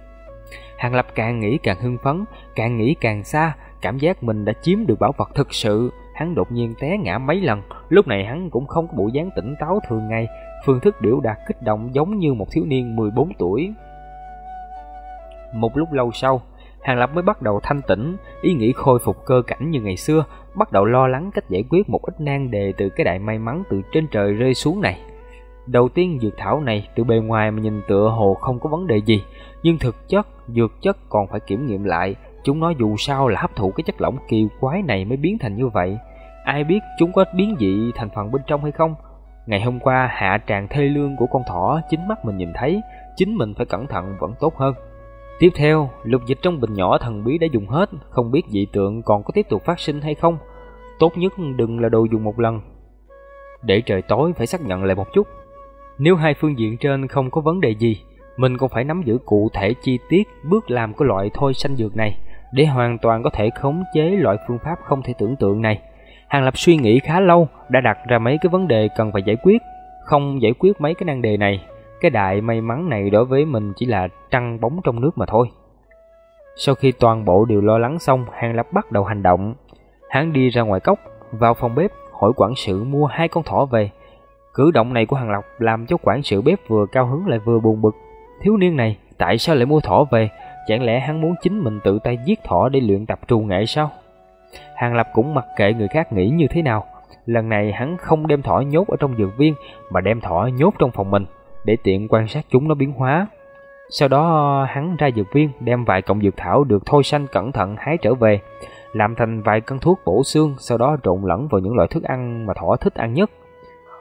Hàng Lập càng nghĩ càng hưng phấn, càng nghĩ càng xa, cảm giác mình đã chiếm được bảo vật thực sự, hắn đột nhiên té ngã mấy lần, lúc này hắn cũng không có bộ dáng tỉnh táo thường ngày, phương thức điệu đạt kích động giống như một thiếu niên 14 tuổi. Một lúc lâu sau, Hàng Lập mới bắt đầu thanh tĩnh, ý nghĩ khôi phục cơ cảnh như ngày xưa, bắt đầu lo lắng cách giải quyết một ít nan đề từ cái đại may mắn từ trên trời rơi xuống này. Đầu tiên dược thảo này từ bề ngoài mà nhìn tựa hồ không có vấn đề gì, nhưng thực chất dược chất còn phải kiểm nghiệm lại, chúng nó dù sao là hấp thụ cái chất lỏng kỳ quái này mới biến thành như vậy. Ai biết chúng có biến dị thành phần bên trong hay không? Ngày hôm qua hạ tràng thê lương của con thỏ chính mắt mình nhìn thấy, chính mình phải cẩn thận vẫn tốt hơn. Tiếp theo, lục dịch trong bình nhỏ thần bí đã dùng hết, không biết dị tượng còn có tiếp tục phát sinh hay không. Tốt nhất đừng là đồ dùng một lần. Để trời tối phải xác nhận lại một chút. Nếu hai phương diện trên không có vấn đề gì, mình còn phải nắm giữ cụ thể chi tiết bước làm của loại thôi sanh dược này để hoàn toàn có thể khống chế loại phương pháp không thể tưởng tượng này. Hàng Lập suy nghĩ khá lâu, đã đặt ra mấy cái vấn đề cần phải giải quyết. Không giải quyết mấy cái nan đề này, cái đại may mắn này đối với mình chỉ là trăng bóng trong nước mà thôi. Sau khi toàn bộ đều lo lắng xong, Hàng Lập bắt đầu hành động. Hắn đi ra ngoài cốc, vào phòng bếp, hỏi quản sự mua hai con thỏ về. Cử động này của Hàng Lập làm cho quản sự bếp vừa cao hứng lại vừa buồn bực. Thiếu niên này, tại sao lại mua thỏ về? Chẳng lẽ hắn muốn chính mình tự tay giết thỏ để luyện tập trù nghệ sao? Hàng Lập cũng mặc kệ người khác nghĩ như thế nào. Lần này hắn không đem thỏ nhốt ở trong dược viên mà đem thỏ nhốt trong phòng mình để tiện quan sát chúng nó biến hóa. Sau đó hắn ra dược viên đem vài cọng dược thảo được thôi xanh cẩn thận hái trở về, làm thành vài cân thuốc bổ xương, sau đó trộn lẫn vào những loại thức ăn mà thỏ thích ăn nhất.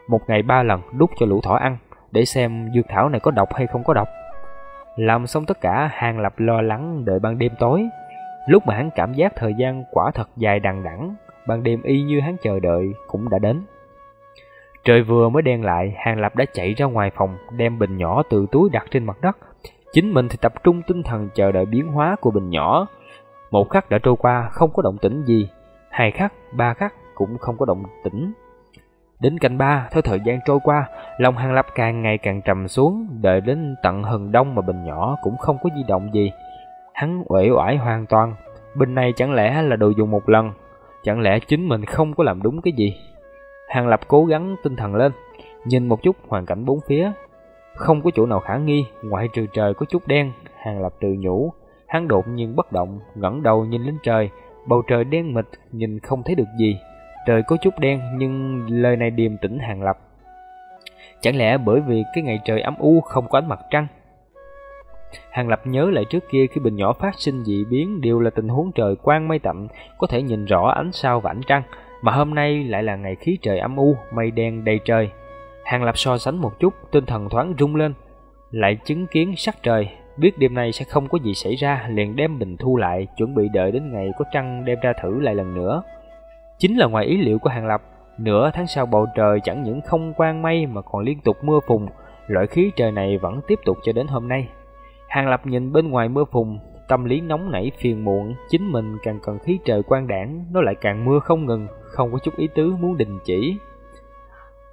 Một ngày ba lần đút cho lũ thỏ ăn để xem dược thảo này có độc hay không có độc. Làm xong tất cả, Hàng Lập lo lắng đợi ban đêm tối. Lúc mà hắn cảm giác thời gian quả thật dài đằng đẵng, ban đêm y như hắn chờ đợi cũng đã đến. Trời vừa mới đen lại, Hàng Lập đã chạy ra ngoài phòng, đem bình nhỏ từ túi đặt trên mặt đất. Chính mình thì tập trung tinh thần chờ đợi biến hóa của bình nhỏ. Một khắc đã trôi qua, không có động tĩnh gì. Hai khắc, ba khắc cũng không có động tĩnh. Đến canh ba, theo thời gian trôi qua, lòng Hàng Lập càng ngày càng trầm xuống, đợi đến tận hừng đông mà bình nhỏ cũng không có di động gì. Hắn uể oải hoàn toàn, bình này chẳng lẽ là đồ dùng một lần, chẳng lẽ chính mình không có làm đúng cái gì? Hàng Lập cố gắng tinh thần lên, nhìn một chút hoàn cảnh bốn phía. Không có chỗ nào khả nghi, ngoại trừ trời có chút đen, Hàng Lập tự nhủ. Hắn đột nhiên bất động, ngẩng đầu nhìn lên trời, bầu trời đen mịt, nhìn không thấy được gì. Trời có chút đen nhưng lời này điềm tĩnh Hàng Lập. Chẳng lẽ bởi vì cái ngày trời ấm u không có ánh mặt trăng? Hàng Lập nhớ lại trước kia khi bình nhỏ phát sinh dị biến đều là tình huống trời quang mây tạnh, có thể nhìn rõ ánh sao và ánh trăng, mà hôm nay lại là ngày khí trời âm u, mây đen đầy trời. Hàng Lập so sánh một chút, tinh thần thoáng rung lên, lại chứng kiến sắc trời, biết đêm nay sẽ không có gì xảy ra, liền đem bình thu lại, chuẩn bị đợi đến ngày có trăng đem ra thử lại lần nữa. Chính là ngoài ý liệu của Hàng Lập, nửa tháng sau bầu trời chẳng những không quang mây mà còn liên tục mưa phùn, loại khí trời này vẫn tiếp tục cho đến hôm nay. Hàng Lập nhìn bên ngoài mưa phùn, tâm lý nóng nảy phiền muộn, chính mình càng cần khí trời quang đảng, nó lại càng mưa không ngừng, không có chút ý tứ muốn đình chỉ.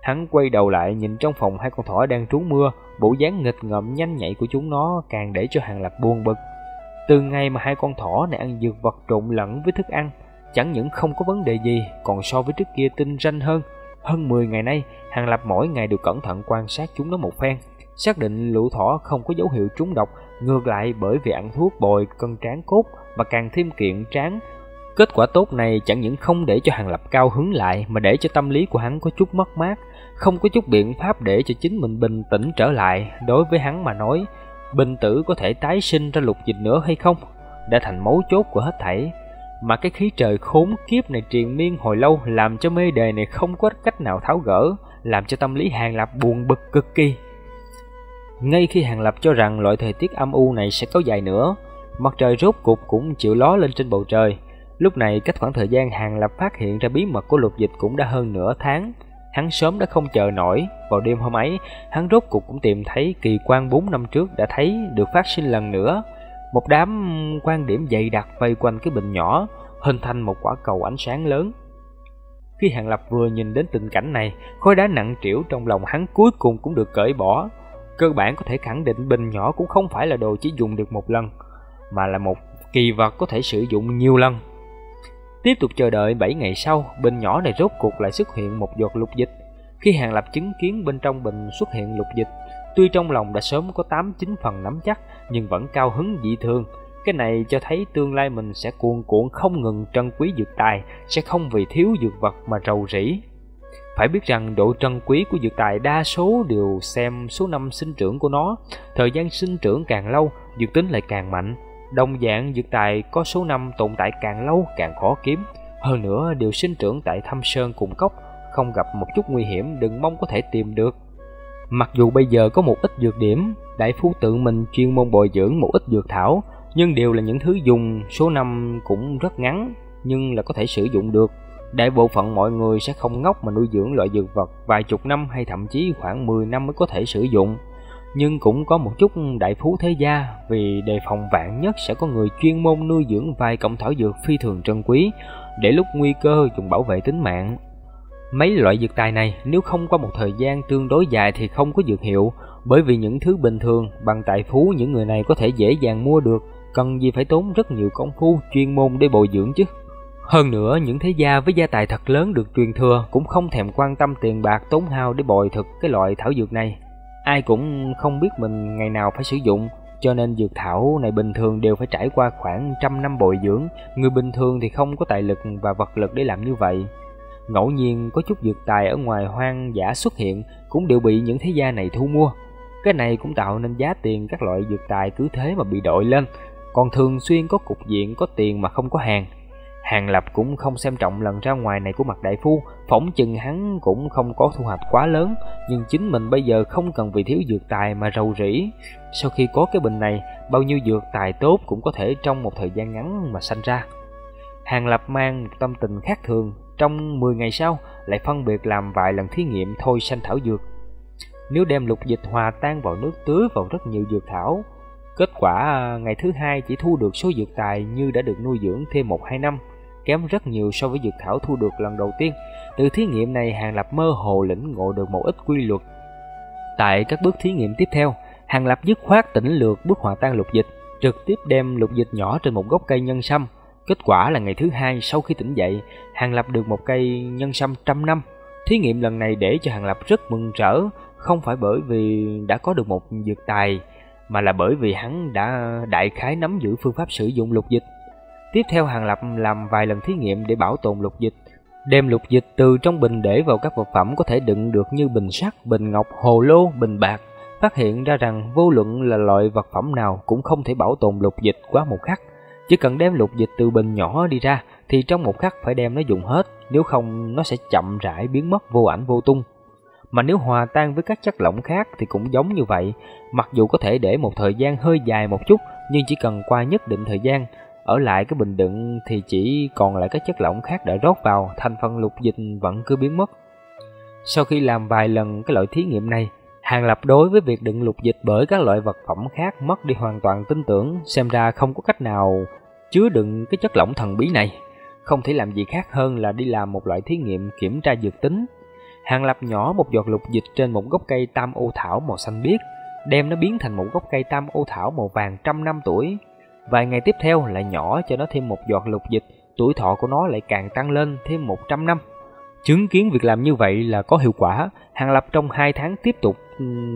Hắn quay đầu lại nhìn trong phòng hai con thỏ đang trú mưa, bộ dáng nghịch ngợm nhanh nhạy của chúng nó càng để cho Hàng Lập buồn bực. Từ ngày mà hai con thỏ này ăn dược vật trộn lẫn với thức ăn, chẳng những không có vấn đề gì, còn so với trước kia tinh ranh hơn. Hơn 10 ngày nay, Hàng Lập mỗi ngày đều cẩn thận quan sát chúng nó một phen, xác định lũ thỏ không có dấu hiệu trúng độc, ngược lại bởi vì ăn thuốc bồi cân tráng cốt mà càng thêm kiện tráng. Kết quả tốt này chẳng những không để cho Hàng Lập cao hứng lại mà để cho tâm lý của hắn có chút mất mát, không có chút biện pháp để cho chính mình bình tĩnh trở lại. Đối với hắn mà nói, bình tử có thể tái sinh ra lục dịch nữa hay không, đã thành mấu chốt của hết thảy. Mà cái khí trời khốn kiếp này triền miên hồi lâu làm cho mê đề này không có cách nào tháo gỡ, làm cho tâm lý Hàng Lập buồn bực cực kỳ. Ngay khi Hàng Lập cho rằng loại thời tiết âm u này sẽ kéo dài nữa, mặt trời rốt cục cũng chịu ló lên trên bầu trời. Lúc này cách khoảng thời gian Hàng Lập phát hiện ra bí mật của lục dịch cũng đã hơn nửa tháng. Hắn sớm đã không chờ nổi, vào đêm hôm ấy, hắn rốt cục cũng tìm thấy kỳ quan 4 năm trước đã thấy được phát sinh lần nữa. Một đám quan điểm dày đặc vây quanh cái bình nhỏ, hình thành một quả cầu ánh sáng lớn. Khi Hàng Lập vừa nhìn đến tình cảnh này, khối đá nặng trĩu trong lòng hắn cuối cùng cũng được cởi bỏ. Cơ bản có thể khẳng định bình nhỏ cũng không phải là đồ chỉ dùng được một lần, mà là một kỳ vật có thể sử dụng nhiều lần. Tiếp tục chờ đợi 7 ngày sau, bình nhỏ này rốt cuộc lại xuất hiện một giọt lục dịch. Khi Hàng Lập chứng kiến bên trong bình xuất hiện lục dịch, tuy trong lòng đã sớm có 8-9 phần nắm chắc, nhưng vẫn cao hứng dị thường. Cái này cho thấy tương lai mình sẽ cuồn cuộn không ngừng trân quý dược tài, sẽ không vì thiếu dược vật mà rầu rĩ. Phải biết rằng độ trân quý của dược tài đa số đều xem số năm sinh trưởng của nó. Thời gian sinh trưởng càng lâu, dược tính lại càng mạnh. Đồng dạng dược tài có số năm tồn tại càng lâu càng khó kiếm. Hơn nữa đều sinh trưởng tại thâm sơn cùng cốc, không gặp một chút nguy hiểm đừng mong có thể tìm được. Mặc dù bây giờ có một ít dược điểm, đại phu tự mình chuyên môn bồi dưỡng một ít dược thảo, nhưng đều là những thứ dùng số năm cũng rất ngắn, nhưng là có thể sử dụng được. Đại bộ phận mọi người sẽ không ngốc mà nuôi dưỡng loại dược vật vài chục năm hay thậm chí khoảng 10 năm mới có thể sử dụng. nhưng cũng có một chút đại phú thế gia, vì đề phòng vạn nhất sẽ có người chuyên môn nuôi dưỡng vài cộng thảo dược phi thường trân quý, để lúc nguy cơ dùng bảo vệ tính mạng. Mấy loại dược tài này, nếu không qua một thời gian tương đối dài thì không có dược hiệu, bởi vì những thứ bình thường bằng tài phú những người này có thể dễ dàng mua được, cần gì phải tốn rất nhiều công phu chuyên môn để bồi dưỡng chứ. Hơn nữa, những thế gia với gia tài thật lớn được truyền thừa cũng không thèm quan tâm tiền bạc tốn hao để bồi thực cái loại thảo dược này. Ai cũng không biết mình ngày nào phải sử dụng, cho nên dược thảo này bình thường đều phải trải qua khoảng trăm năm bồi dưỡng, người bình thường thì không có tài lực và vật lực để làm như vậy. Ngẫu nhiên có chút dược tài ở ngoài hoang dã xuất hiện cũng đều bị những thế gia này thu mua. Cái này cũng tạo nên giá tiền các loại dược tài cứ thế mà bị đội lên, còn thường xuyên có cục diện có tiền mà không có hàng. Hàng Lập cũng không xem trọng lần ra ngoài này của mặt đại phu, phỏng chừng hắn cũng không có thu hoạch quá lớn, nhưng chính mình bây giờ không cần vì thiếu dược tài mà rầu rĩ. Sau khi có cái bình này, bao nhiêu dược tài tốt cũng có thể trong một thời gian ngắn mà sanh ra. Hàng Lập mang một tâm tình khác thường, trong 10 ngày sau lại phân biệt làm vài lần thí nghiệm thôi sanh thảo dược. Nếu đem lục dịch hòa tan vào nước tưới vào rất nhiều dược thảo, kết quả à, ngày thứ hai chỉ thu được số dược tài như đã được nuôi dưỡng thêm 1-2 năm kém rất nhiều so với dược thảo thu được lần đầu tiên. Từ thí nghiệm này, Hàng Lập mơ hồ lĩnh ngộ được một ít quy luật. Tại các bước thí nghiệm tiếp theo, Hàng Lập dứt khoát tỉnh lược bước hòa tan lục dịch, trực tiếp đem lục dịch nhỏ trên một gốc cây nhân sâm. Kết quả là ngày thứ hai sau khi tỉnh dậy, Hàng Lập được một cây nhân sâm trăm năm. Thí nghiệm lần này để cho Hàng Lập rất mừng rỡ, không phải bởi vì đã có được một dược tài, mà là bởi vì hắn đã đại khái nắm giữ phương pháp sử dụng lục dịch. Tiếp theo Hàng Lập làm vài lần thí nghiệm để bảo tồn lục dịch, đem lục dịch từ trong bình để vào các vật phẩm có thể đựng được như bình sắt, bình ngọc, hồ lô, bình bạc, phát hiện ra rằng vô luận là loại vật phẩm nào cũng không thể bảo tồn lục dịch quá một khắc. Chỉ cần đem lục dịch từ bình nhỏ đi ra thì trong một khắc phải đem nó dùng hết, nếu không nó sẽ chậm rãi biến mất vô ảnh vô tung. Mà nếu hòa tan với các chất lỏng khác thì cũng giống như vậy, mặc dù có thể để một thời gian hơi dài một chút, nhưng chỉ cần qua nhất định thời gian, ở lại cái bình đựng thì chỉ còn lại các chất lỏng khác đã rót vào, thành phần lục dịch vẫn cứ biến mất. Sau khi làm vài lần cái loại thí nghiệm này, Hàng Lập đối với việc đựng lục dịch bởi các loại vật phẩm khác mất đi hoàn toàn tin tưởng, xem ra không có cách nào chứa đựng cái chất lỏng thần bí này. Không thể làm gì khác hơn là đi làm một loại thí nghiệm kiểm tra dược tính. Hàng Lập nhỏ một giọt lục dịch trên một gốc cây tam ô thảo màu xanh biếc, đem nó biến thành một gốc cây tam ô thảo màu vàng trăm năm tuổi, Vài ngày tiếp theo lại nhỏ cho nó thêm một giọt lục dịch, tuổi thọ của nó lại càng tăng lên thêm 100 năm. Chứng kiến việc làm như vậy là có hiệu quả, Hàng Lập trong 2 tháng tiếp tục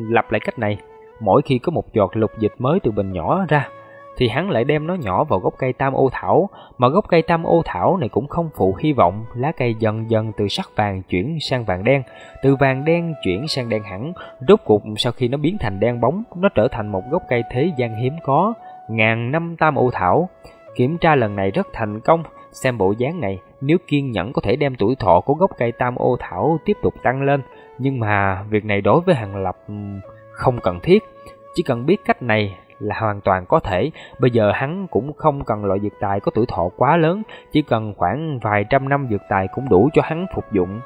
lặp lại cách này. Mỗi khi có một giọt lục dịch mới từ bình nhỏ ra, thì hắn lại đem nó nhỏ vào gốc cây tam ô thảo, mà gốc cây tam ô thảo này cũng không phụ hy vọng, lá cây dần dần từ sắc vàng chuyển sang vàng đen, từ vàng đen chuyển sang đen hẳn, rốt cuộc sau khi nó biến thành đen bóng, nó trở thành một gốc cây thế gian hiếm có, ngàn năm tam ô thảo. Kiểm tra lần này rất thành công, xem bộ dáng này, nếu kiên nhẫn có thể đem tuổi thọ của gốc cây tam ô thảo tiếp tục tăng lên, nhưng mà việc này đối với Hàng Lập không cần thiết, chỉ cần biết cách này là hoàn toàn có thể. Bây giờ hắn cũng không cần loại dược tài có tuổi thọ quá lớn, chỉ cần khoảng vài trăm năm dược tài cũng đủ cho hắn phục dụng.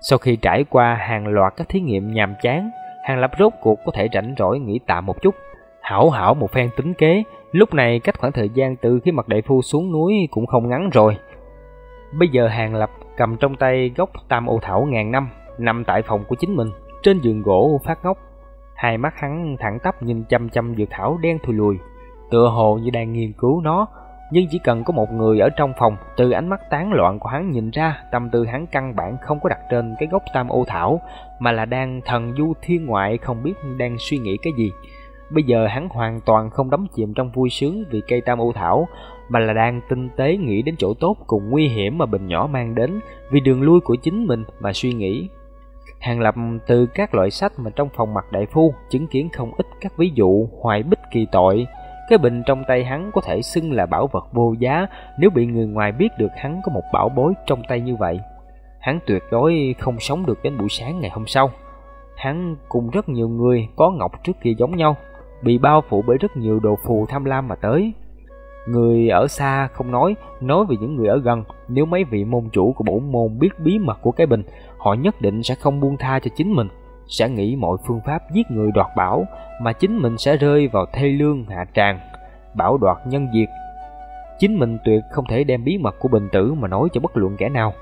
Sau khi trải qua hàng loạt các thí nghiệm nhàm chán, Hàng Lập rốt cuộc có thể rảnh rỗi nghỉ tạm một chút, hảo hảo một phen tính kế, lúc này cách khoảng thời gian từ khi mặt đại phu xuống núi cũng không ngắn rồi. Bây giờ Hàng Lập cầm trong tay gốc tam ô thảo ngàn năm, nằm tại phòng của chính mình, trên giường gỗ phát ngốc. Hai mắt hắn thẳng tắp nhìn chăm chăm dược thảo đen thui lùi, tựa hồ như đang nghiên cứu nó, nhưng chỉ cần có một người ở trong phòng, từ ánh mắt tán loạn của hắn nhìn ra, tâm tư hắn căn bản không có đặt trên cái gốc tam ô thảo, mà là đang thần du thiên ngoại không biết đang suy nghĩ cái gì. Bây giờ hắn hoàn toàn không đắm chìm trong vui sướng vì cây tam u thảo, mà là đang tinh tế nghĩ đến chỗ tốt cùng nguy hiểm mà bình nhỏ mang đến vì đường lui của chính mình mà suy nghĩ. Hàng lập từ các loại sách mà trong phòng mặt đại phu chứng kiến không ít các ví dụ hoài bích kỳ tội. Cái bình trong tay hắn có thể xưng là bảo vật vô giá nếu bị người ngoài biết được hắn có một bảo bối trong tay như vậy. Hắn tuyệt đối không sống được đến buổi sáng ngày hôm sau. Hắn cùng rất nhiều người có ngọc trước kia giống nhau, bị bao phủ bởi rất nhiều đồ phù tham lam mà tới. Người ở xa không nói, nói về những người ở gần, nếu mấy vị môn chủ của bổn môn biết bí mật của cái bình, họ nhất định sẽ không buông tha cho chính mình. sẽ nghĩ mọi phương pháp giết người đoạt bảo, mà chính mình sẽ rơi vào thê lương hạ tràng, bảo đoạt nhân diệt. Chính mình tuyệt không thể đem bí mật của bình tử mà nói cho bất luận kẻ nào.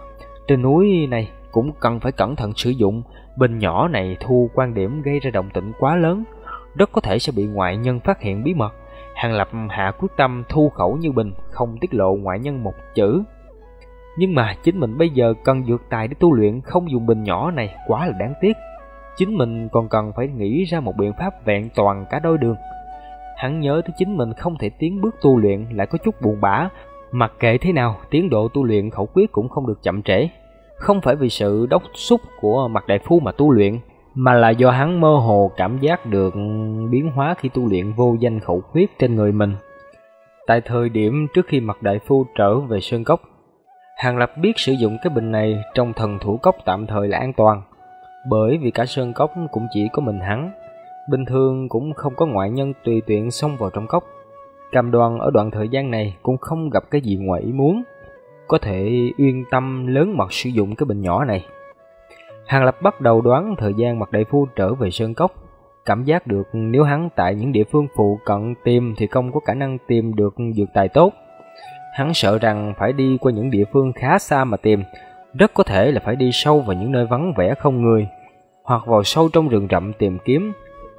Trên núi này cũng cần phải cẩn thận sử dụng, bình nhỏ này thu quan điểm gây ra động tĩnh quá lớn, rất có thể sẽ bị ngoại nhân phát hiện bí mật. Hàng Lập hạ quyết tâm thu khẩu như bình, không tiết lộ ngoại nhân một chữ. Nhưng mà chính mình bây giờ cần dược tài để tu luyện, không dùng bình nhỏ này quá là đáng tiếc. Chính mình còn cần phải nghĩ ra một biện pháp vẹn toàn cả đôi đường. Hắn nhớ tới chính mình không thể tiến bước tu luyện lại có chút buồn bã, mặc kệ thế nào, tiến độ tu luyện khẩu quyết cũng không được chậm trễ. Không phải vì sự đốc xúc của mặt đại phu mà tu luyện, mà là do hắn mơ hồ cảm giác được biến hóa khi tu luyện vô danh khẩu quyết trên người mình. Tại thời điểm trước khi mặt đại phu trở về sơn cốc, Hàng Lập biết sử dụng cái bình này trong thần thủ cốc tạm thời là an toàn, bởi vì cả sơn cốc cũng chỉ có mình hắn. Bình thường cũng không có ngoại nhân tùy tiện xông vào trong cốc. Cam đoan ở đoạn thời gian này cũng không gặp cái gì ngoài ý muốn, có thể yên tâm lớn mật sử dụng cái bình nhỏ này. Hàng Lập bắt đầu đoán thời gian mặt đại phu trở về Sơn Cốc. Cảm giác được nếu hắn tại những địa phương phụ cận tìm thì không có khả năng tìm được dược tài tốt. Hắn sợ rằng phải đi qua những địa phương khá xa mà tìm, rất có thể là phải đi sâu vào những nơi vắng vẻ không người, hoặc vào sâu trong rừng rậm tìm kiếm.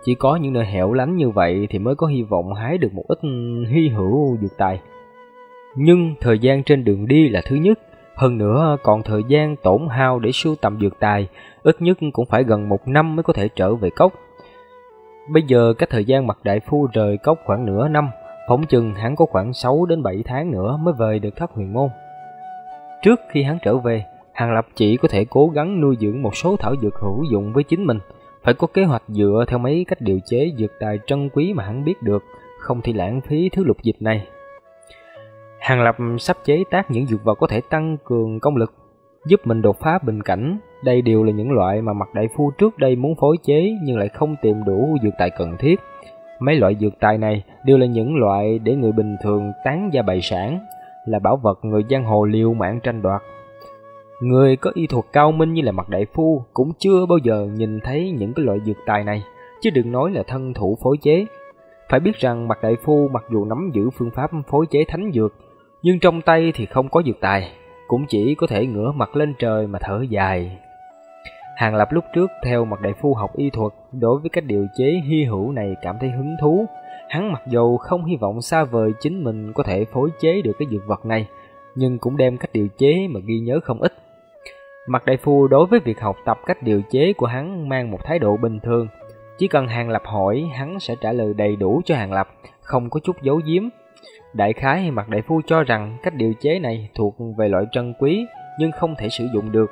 Chỉ có những nơi hẻo lánh như vậy thì mới có hy vọng hái được một ít hy hữu dược tài. Nhưng thời gian trên đường đi là thứ nhất, hơn nữa còn thời gian tổn hao để sưu tầm dược tài, ít nhất cũng phải gần một năm mới có thể trở về cốc. Bây giờ cái thời gian mặt đại phu rời cốc khoảng nửa năm, phỏng chừng hắn có khoảng 6 đến 7 tháng nữa mới về được thất huyền môn. Trước khi hắn trở về, Hàng Lập chỉ có thể cố gắng nuôi dưỡng một số thảo dược hữu dụng với chính mình, phải có kế hoạch dựa theo mấy cách điều chế dược tài trân quý mà hắn biết được, không thì lãng phí thứ lục dịch này. Hàng Lập sắp chế tác những dược vật có thể tăng cường công lực, giúp mình đột phá bình cảnh. Đây đều là những loại mà mặt đại phu trước đây muốn phối chế nhưng lại không tìm đủ dược tài cần thiết. Mấy loại dược tài này đều là những loại để người bình thường tán gia bày sản, là bảo vật người giang hồ liều mạng tranh đoạt. Người có y thuật cao minh như là mặt đại phu cũng chưa bao giờ nhìn thấy những cái loại dược tài này, chứ đừng nói là thân thủ phối chế. Phải biết rằng mặt đại phu mặc dù nắm giữ phương pháp phối chế thánh dược, nhưng trong tay thì không có dược tài, cũng chỉ có thể ngửa mặt lên trời mà thở dài. Hàng Lập lúc trước theo mặt đại phu học y thuật, đối với cách điều chế hy hữu này cảm thấy hứng thú. Hắn mặc dù không hy vọng xa vời chính mình có thể phối chế được cái dược vật này, nhưng cũng đem cách điều chế mà ghi nhớ không ít. Mặt đại phu đối với việc học tập cách điều chế của hắn mang một thái độ bình thường. Chỉ cần Hàng Lập hỏi, hắn sẽ trả lời đầy đủ cho Hàng Lập, không có chút giấu giếm. Đại khái mặt đại phu cho rằng cách điều chế này thuộc về loại trân quý nhưng không thể sử dụng được.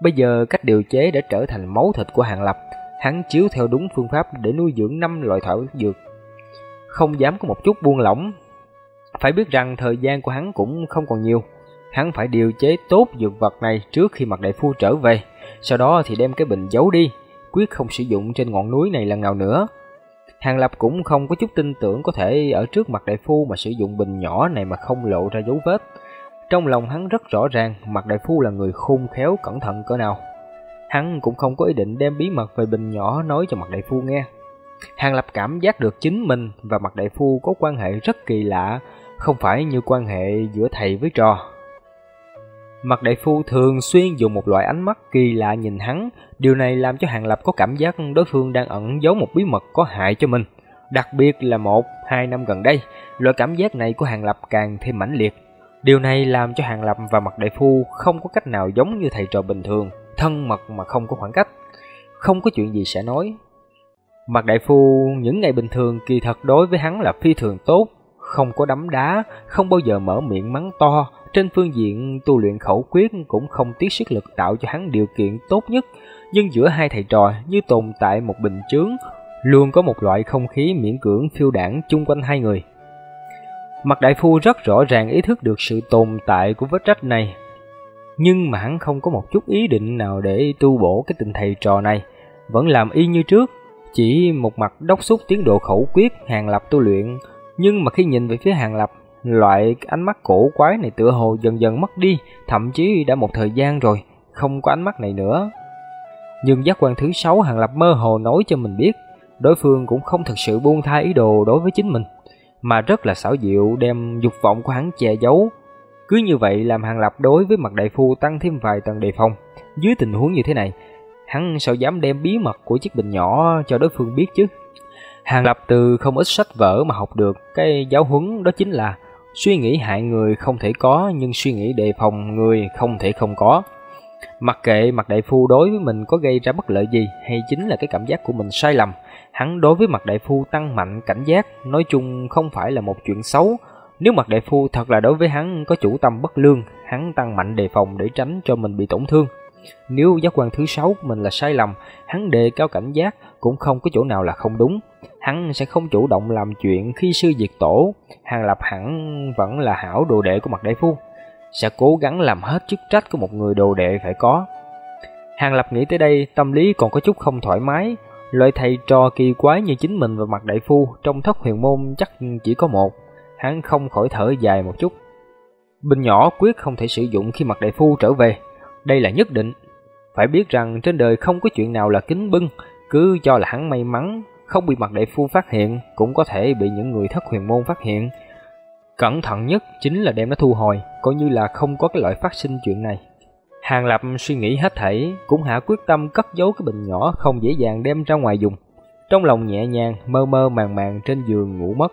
Bây giờ cách điều chế đã trở thành máu thịt của Hàng Lập, hắn chiếu theo đúng phương pháp để nuôi dưỡng năm loại thảo dược. Không dám có một chút buông lỏng. Phải biết rằng thời gian của hắn cũng không còn nhiều. Hắn phải điều chế tốt dược vật này trước khi mặt đại phu trở về, sau đó thì đem cái bình giấu đi, quyết không sử dụng trên ngọn núi này lần nào nữa. Hàng Lập cũng không có chút tin tưởng có thể ở trước mặt đại phu mà sử dụng bình nhỏ này mà không lộ ra dấu vết. Trong lòng hắn rất rõ ràng mặt đại phu là người khôn khéo cẩn thận cỡ nào. Hắn cũng không có ý định đem bí mật về bình nhỏ nói cho mặt đại phu nghe. Hàng Lập cảm giác được chính mình và mặt đại phu có quan hệ rất kỳ lạ, không phải như quan hệ giữa thầy với trò. Mặt đại phu thường xuyên dùng một loại ánh mắt kỳ lạ nhìn hắn, điều này làm cho Hàng Lập có cảm giác đối phương đang ẩn giấu một bí mật có hại cho mình. Đặc biệt là một, hai năm gần đây, loại cảm giác này của Hàng Lập càng thêm mãnh liệt. Điều này làm cho Hàng Lập và mặt đại phu không có cách nào giống như thầy trò bình thường, thân mật mà không có khoảng cách. Không có chuyện gì sẽ nói. Mặt đại phu những ngày bình thường kỳ thật đối với hắn là phi thường tốt, không có đấm đá, không bao giờ mở miệng mắng to, trên phương diện tu luyện khẩu quyết cũng không tiếc sức lực tạo cho hắn điều kiện tốt nhất, nhưng giữa hai thầy trò như tồn tại một bình chướng, luôn có một loại không khí miễn cưỡng phiêu đảng chung quanh hai người. Mặt đại phu rất rõ ràng ý thức được sự tồn tại của vết rách này, nhưng mà hắn không có một chút ý định nào để tu bổ cái tình thầy trò này, vẫn làm y như trước, chỉ một mặt đốc xúc tiến độ khẩu quyết hàng lập tu luyện, nhưng mà khi nhìn về phía hàng lập Loại ánh mắt cổ quái này tựa hồ dần dần mất đi, thậm chí đã một thời gian rồi, không có ánh mắt này nữa. Nhưng giác quan thứ sáu Hàng Lập mơ hồ nói cho mình biết, đối phương cũng không thực sự buông tha ý đồ đối với chính mình, mà rất là xảo diệu đem dục vọng của hắn che giấu. Cứ như vậy làm Hàng Lập đối với mặt đại phu tăng thêm vài tầng đề phòng. Dưới tình huống như thế này, hắn sao dám đem bí mật của chiếc bình nhỏ cho đối phương biết chứ? Hàng Lập từ không ít sách vở mà học được cái giáo huấn đó chính là suy nghĩ hại người không thể có nhưng suy nghĩ đề phòng người không thể không có. Mặc kệ mặt đại phu đối với mình có gây ra bất lợi gì hay chính là cái cảm giác của mình sai lầm, hắn đối với mặt đại phu tăng mạnh cảnh giác, nói chung không phải là một chuyện xấu. Nếu mặt đại phu thật là đối với hắn có chủ tâm bất lương, hắn tăng mạnh đề phòng để tránh cho mình bị tổn thương. Nếu giác quan thứ sáu của mình là sai lầm, hắn đề cao cảnh giác cũng không có chỗ nào là không đúng. Hắn sẽ không chủ động làm chuyện khi sư diệt tổ, Hàng Lập hẳn vẫn là hảo đồ đệ của mặt đại phu, sẽ cố gắng làm hết chức trách của một người đồ đệ phải có. Hàng Lập nghĩ tới đây, tâm lý còn có chút không thoải mái, loại thầy trò kỳ quái như chính mình và mặt đại phu trong thất huyền môn chắc chỉ có một, hắn không khỏi thở dài một chút. Bình nhỏ quyết không thể sử dụng khi mặt đại phu trở về, đây là nhất định. Phải biết rằng trên đời không có chuyện nào là kính bưng, cứ cho là hắn may mắn, không bị mặt đại phu phát hiện, cũng có thể bị những người thất huyền môn phát hiện. Cẩn thận nhất chính là đem nó thu hồi, coi như là không có cái loại phát sinh chuyện này. Hàng Lập suy nghĩ hết thảy, cũng hạ quyết tâm cất giấu cái bình nhỏ không dễ dàng đem ra ngoài dùng. Trong lòng nhẹ nhàng, mơ mơ màng màng trên giường ngủ mất.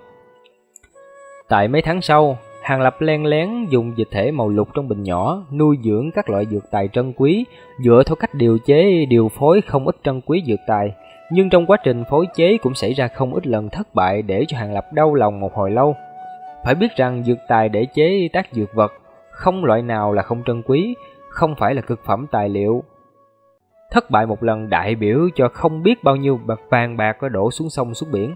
Tại mấy tháng sau, Hàng Lập len lén dùng dịch thể màu lục trong bình nhỏ nuôi dưỡng các loại dược tài trân quý, dựa theo cách điều chế điều phối không ít trân quý dược tài. Nhưng trong quá trình phối chế cũng xảy ra không ít lần thất bại để cho Hàng Lập đau lòng một hồi lâu. Phải biết rằng dược tài để chế tác dược vật, không loại nào là không trân quý, không phải là cực phẩm tài liệu. Thất bại một lần đại biểu cho không biết bao nhiêu bạc vàng bạc có đổ xuống sông xuống biển.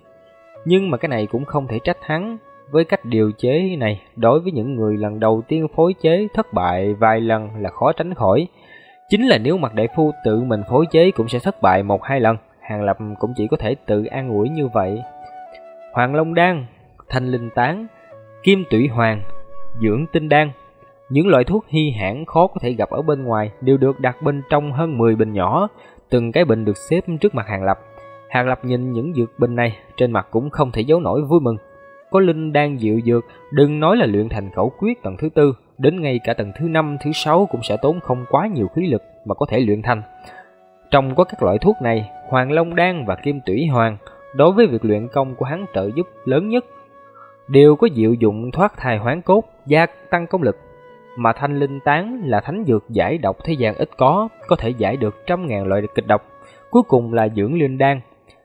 Nhưng mà cái này cũng không thể trách hắn, với cách điều chế này, đối với những người lần đầu tiên phối chế thất bại vài lần là khó tránh khỏi. Chính là nếu mặt đại phu tự mình phối chế cũng sẽ thất bại một hai lần, Hàng Lập cũng chỉ có thể tự an ủi như vậy. Hoàng Long Đan, Thanh Linh Tán, Kim Tủy Hoàng, Dưỡng Tinh Đan những loại thuốc hy hãn khó có thể gặp ở bên ngoài đều được đặt bên trong hơn 10 bình nhỏ, từng cái bình được xếp trước mặt Hàng Lập. Hàng Lập nhìn những dược bình này, trên mặt cũng không thể giấu nổi vui mừng. Có linh Đan dịu dược, đừng nói là luyện thành khẩu quyết tầng thứ tư, đến ngay cả tầng thứ năm, thứ sáu cũng sẽ tốn không quá nhiều khí lực mà có thể luyện thành. Trong có các loại thuốc này, Hoàng Long Đan và Kim Tủy Hoàng, đối với việc luyện công của hắn trợ giúp lớn nhất, đều có diệu dụng thoát thai hoán cốt, gia tăng công lực. Mà thanh linh tán là thánh dược giải độc thế gian ít có, có thể giải được trăm ngàn loại kịch độc. Cuối cùng là dưỡng linh đan,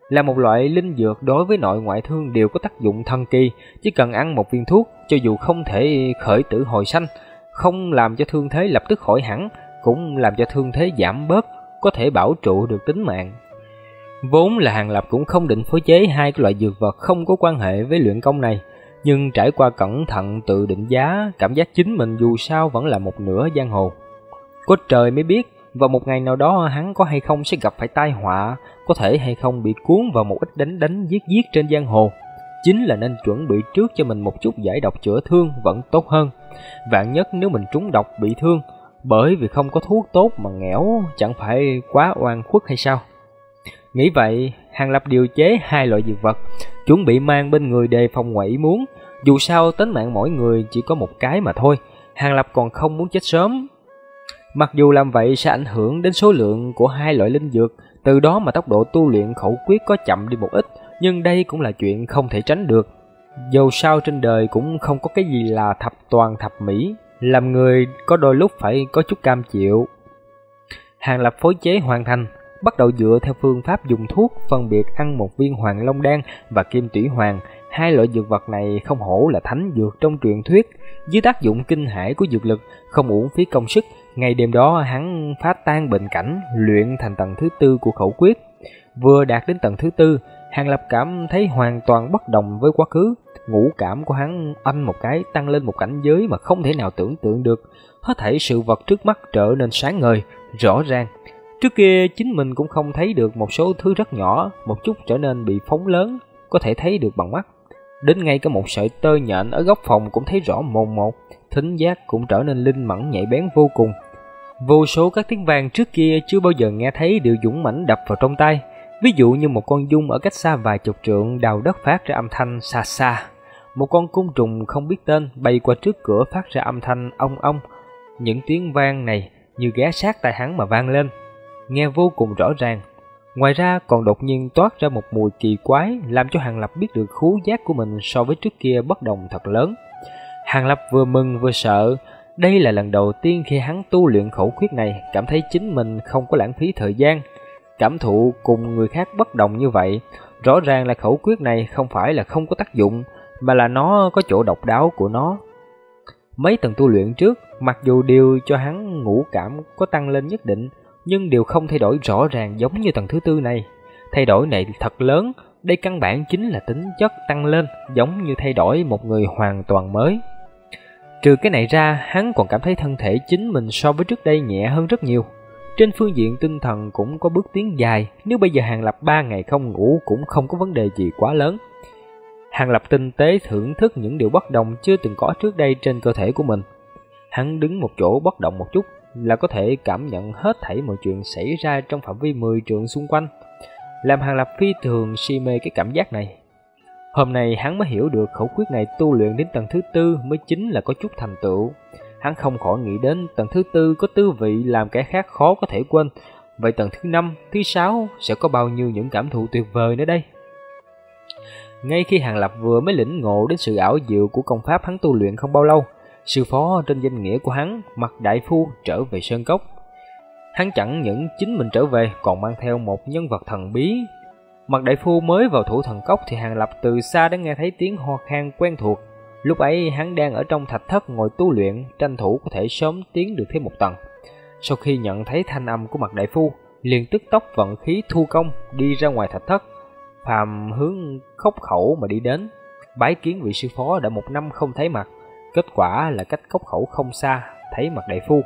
là một loại linh dược đối với nội ngoại thương đều có tác dụng thần kỳ, chỉ cần ăn một viên thuốc, cho dù không thể khởi tử hồi sanh, không làm cho thương thế lập tức khỏi hẳn, cũng làm cho thương thế giảm bớt, có thể bảo trụ được tính mạng. Vốn là Hàng Lập cũng không định phối chế hai cái loại dược vật không có quan hệ với luyện công này, nhưng trải qua cẩn thận tự định giá, cảm giác chính mình dù sao vẫn là một nửa giang hồ. Có trời mới biết, vào một ngày nào đó hắn có hay không sẽ gặp phải tai họa, có thể hay không bị cuốn vào một ít đánh đánh giết giết trên giang hồ. Chính là nên chuẩn bị trước cho mình một chút giải độc chữa thương vẫn tốt hơn. Vạn nhất nếu mình trúng độc bị thương, bởi vì không có thuốc tốt mà nghẽo, chẳng phải quá oan khuất hay sao? Nghĩ vậy, Hàng Lập điều chế hai loại dược vật, chuẩn bị mang bên người đề phòng ngoại ý muốn. Dù sao tính mạng mỗi người chỉ có một cái mà thôi, Hàng Lập còn không muốn chết sớm. Mặc dù làm vậy sẽ ảnh hưởng đến số lượng của hai loại linh dược, từ đó mà tốc độ tu luyện khẩu quyết có chậm đi một ít, nhưng đây cũng là chuyện không thể tránh được. Dù sao trên đời cũng không có cái gì là thập toàn thập mỹ, làm người có đôi lúc phải có chút cam chịu. Hàng Lập phối chế hoàn thành, bắt đầu dựa theo phương pháp dùng thuốc phân biệt ăn một viên hoàng long đan và kim tủy hoàng. Hai loại dược vật này không hổ là thánh dược trong truyền thuyết, dưới tác dụng kinh hải của dược lực, không uổng phí công sức. Ngày đêm đó hắn phá tan bệnh cảnh, luyện thành tầng thứ tư của khẩu quyết. Vừa đạt đến tầng thứ tư, Hàng Lập cảm thấy hoàn toàn bất đồng với quá khứ. Ngũ cảm của hắn anh một cái tăng lên một cảnh giới mà không thể nào tưởng tượng được. Hết thảy sự vật trước mắt trở nên sáng ngời, rõ ràng. Trước kia chính mình cũng không thấy được một số thứ rất nhỏ, một chút trở nên bị phóng lớn, có thể thấy được bằng mắt. Đến ngay cả một sợi tơ nhện ở góc phòng cũng thấy rõ mồn một, thính giác cũng trở nên linh mẫn nhạy bén vô cùng. Vô số các tiếng vàng trước kia chưa bao giờ nghe thấy đều dũng mãnh đập vào trong tay. Ví dụ như một con dung ở cách xa vài chục trượng đào đất phát ra âm thanh xa xa. Một con côn trùng không biết tên bay qua trước cửa phát ra âm thanh ong ong. Những tiếng vang này như ghé sát tai hắn mà vang lên, nghe vô cùng rõ ràng. Ngoài ra còn đột nhiên toát ra một mùi kỳ quái làm cho Hàng Lập biết được khú giác của mình so với trước kia bất đồng thật lớn. Hàng Lập vừa mừng vừa sợ, đây là lần đầu tiên khi hắn tu luyện khẩu quyết này cảm thấy chính mình không có lãng phí thời gian. Cảm thụ cùng người khác bất đồng như vậy, rõ ràng là khẩu quyết này không phải là không có tác dụng, mà là nó có chỗ độc đáo của nó. Mấy tầng tu luyện trước, mặc dù đều cho hắn ngũ cảm có tăng lên nhất định, nhưng đều không thay đổi rõ ràng giống như tầng thứ tư này. Thay đổi này thật lớn, đây căn bản chính là tính chất tăng lên, giống như thay đổi một người hoàn toàn mới. Trừ cái này ra, hắn còn cảm thấy thân thể chính mình so với trước đây nhẹ hơn rất nhiều. Trên phương diện tinh thần cũng có bước tiến dài, nếu bây giờ Hàng Lập 3 ngày không ngủ cũng không có vấn đề gì quá lớn. Hàng Lập tinh tế thưởng thức những điều bất đồng chưa từng có trước đây trên cơ thể của mình. Hắn đứng một chỗ bất động một chút là có thể cảm nhận hết thảy mọi chuyện xảy ra trong phạm vi 10 trượng xung quanh. Làm Hàng Lập phi thường si mê cái cảm giác này. Hôm nay hắn mới hiểu được khẩu quyết này tu luyện đến tầng thứ tư mới chính là có chút thành tựu. Hắn không khỏi nghĩ đến tầng thứ tư có tư vị làm kẻ khác khó có thể quên. Vậy tầng thứ năm, thứ sáu sẽ có bao nhiêu những cảm thụ tuyệt vời nữa đây? Ngay khi Hàng Lập vừa mới lĩnh ngộ đến sự ảo diệu của công pháp hắn tu luyện không bao lâu, sư phó trên danh nghĩa của hắn, mặt đại phu trở về Sơn Cốc. Hắn chẳng những chính mình trở về còn mang theo một nhân vật thần bí Mặt đại phu mới vào thủ thần cốc thì Hàng Lập từ xa đã nghe thấy tiếng ho khan quen thuộc. Lúc ấy hắn đang ở trong thạch thất ngồi tu luyện, tranh thủ có thể sớm tiến được thêm một tầng. Sau khi nhận thấy thanh âm của mặt đại phu, liền tức tốc vận khí thu công đi ra ngoài thạch thất. Phàm hướng khốc khẩu mà đi đến, bái kiến vị sư phó đã một năm không thấy mặt. Kết quả là cách khốc khẩu không xa, thấy mặt đại phu.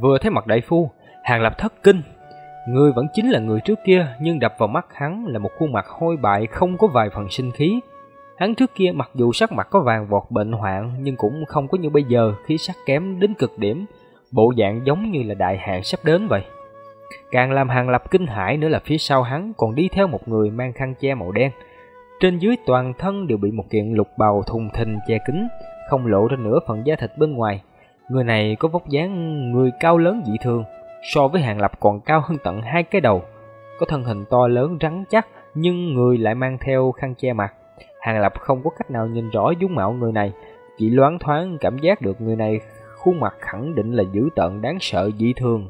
Vừa thấy mặt đại phu, Hàng Lập thất kinh, Người vẫn chính là người trước kia, nhưng đập vào mắt hắn là một khuôn mặt hôi bại không có vài phần sinh khí. Hắn trước kia mặc dù sắc mặt có vàng vọt bệnh hoạn nhưng cũng không có như bây giờ khí sắc kém đến cực điểm, bộ dạng giống như là đại hạn sắp đến vậy. Càng làm hàng lập kinh hãi nữa là phía sau hắn còn đi theo một người mang khăn che màu đen. Trên dưới toàn thân đều bị một kiện lục bào thùng thình che kín, không lộ ra nửa phần da thịt bên ngoài. Người này có vóc dáng người cao lớn dị thường, so với Hàng Lập còn cao hơn tận hai cái đầu. Có thân hình to lớn rắn chắc, nhưng người lại mang theo khăn che mặt. Hàng Lập không có cách nào nhìn rõ dung mạo người này, chỉ loáng thoáng cảm giác được người này khuôn mặt khẳng định là dữ tợn đáng sợ dị thường.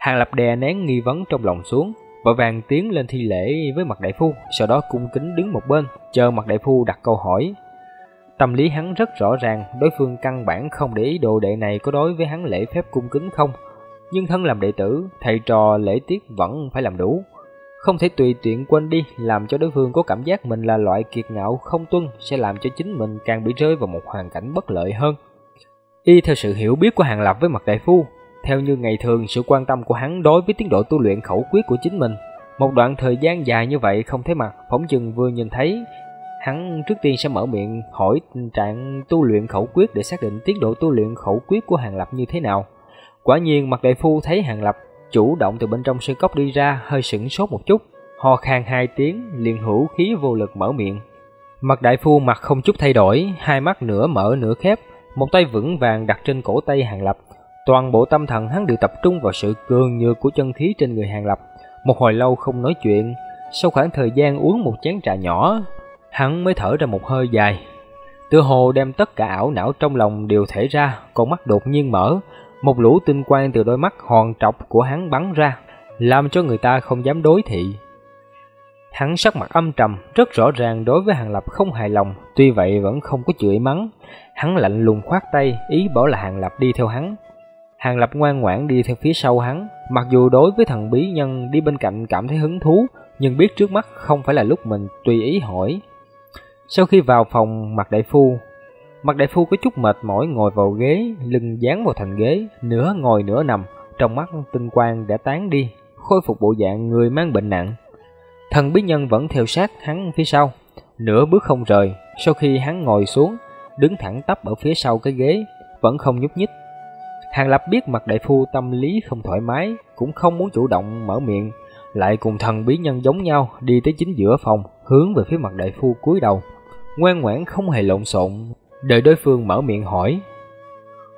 Hàng Lập đè nén nghi vấn trong lòng xuống, vội vàng tiến lên thi lễ với mặt đại phu, sau đó cung kính đứng một bên, chờ mặt đại phu đặt câu hỏi. Tâm lý hắn rất rõ ràng, đối phương căn bản không để ý đồ đệ này có đối với hắn lễ phép cung kính không. Nhưng thân làm đệ tử, thầy trò lễ tiết vẫn phải làm đủ. Không thể tùy tiện quên đi, làm cho đối phương có cảm giác mình là loại kiệt ngạo không tuân, sẽ làm cho chính mình càng bị rơi vào một hoàn cảnh bất lợi hơn. Y theo sự hiểu biết của Hàng Lập với mặt đại phu, theo như ngày thường sự quan tâm của hắn đối với tiến độ tu luyện khẩu quyết của chính mình, một đoạn thời gian dài như vậy không thấy mặt, phóng chừng vừa nhìn thấy Hắn trước tiên sẽ mở miệng hỏi tình trạng tu luyện khẩu quyết để xác định tiến độ tu luyện khẩu quyết của Hàng Lập như thế nào. Quả nhiên mặt đại phu thấy Hàng Lập chủ động từ bên trong sơn cốc đi ra hơi sững sốt một chút, ho khan hai tiếng liền hữu khí vô lực mở miệng. Mặt đại phu mặt không chút thay đổi, hai mắt nửa mở nửa khép, một tay vững vàng đặt trên cổ tay Hàng Lập. Toàn bộ tâm thần hắn đều tập trung vào sự cường nhược của chân khí trên người Hàng Lập. Một hồi lâu không nói chuyện, sau khoảng thời gian uống một chén trà nhỏ, Hắn mới thở ra một hơi dài. Tựa hồ đem tất cả ảo não trong lòng đều thể ra, con mắt đột nhiên mở, một lũ tinh quang từ đôi mắt hòn trọc của hắn bắn ra, làm cho người ta không dám đối thị. Hắn sắc mặt âm trầm, rất rõ ràng đối với Hàng Lập không hài lòng, tuy vậy vẫn không có chửi mắng. Hắn lạnh lùng khoát tay, ý bảo là Hàng Lập đi theo hắn. Hàng Lập ngoan ngoãn đi theo phía sau hắn, mặc dù đối với thần bí nhân đi bên cạnh cảm thấy hứng thú, nhưng biết trước mắt không phải là lúc mình tùy ý hỏi. Sau khi vào phòng mặt đại phu, mặt đại phu có chút mệt mỏi ngồi vào ghế, lưng dán vào thành ghế, nửa ngồi nửa nằm, trong mắt tinh quang đã tán đi, khôi phục bộ dạng người mang bệnh nặng. Thần bí nhân vẫn theo sát hắn phía sau, nửa bước không rời, sau khi hắn ngồi xuống, đứng thẳng tắp ở phía sau cái ghế, vẫn không nhúc nhích. Hàng Lập biết mặt đại phu tâm lý không thoải mái, cũng không muốn chủ động mở miệng, lại cùng thần bí nhân giống nhau đi tới chính giữa phòng, hướng về phía mặt đại phu cúi đầu, ngoan ngoãn không hề lộn xộn, đợi đối phương mở miệng hỏi.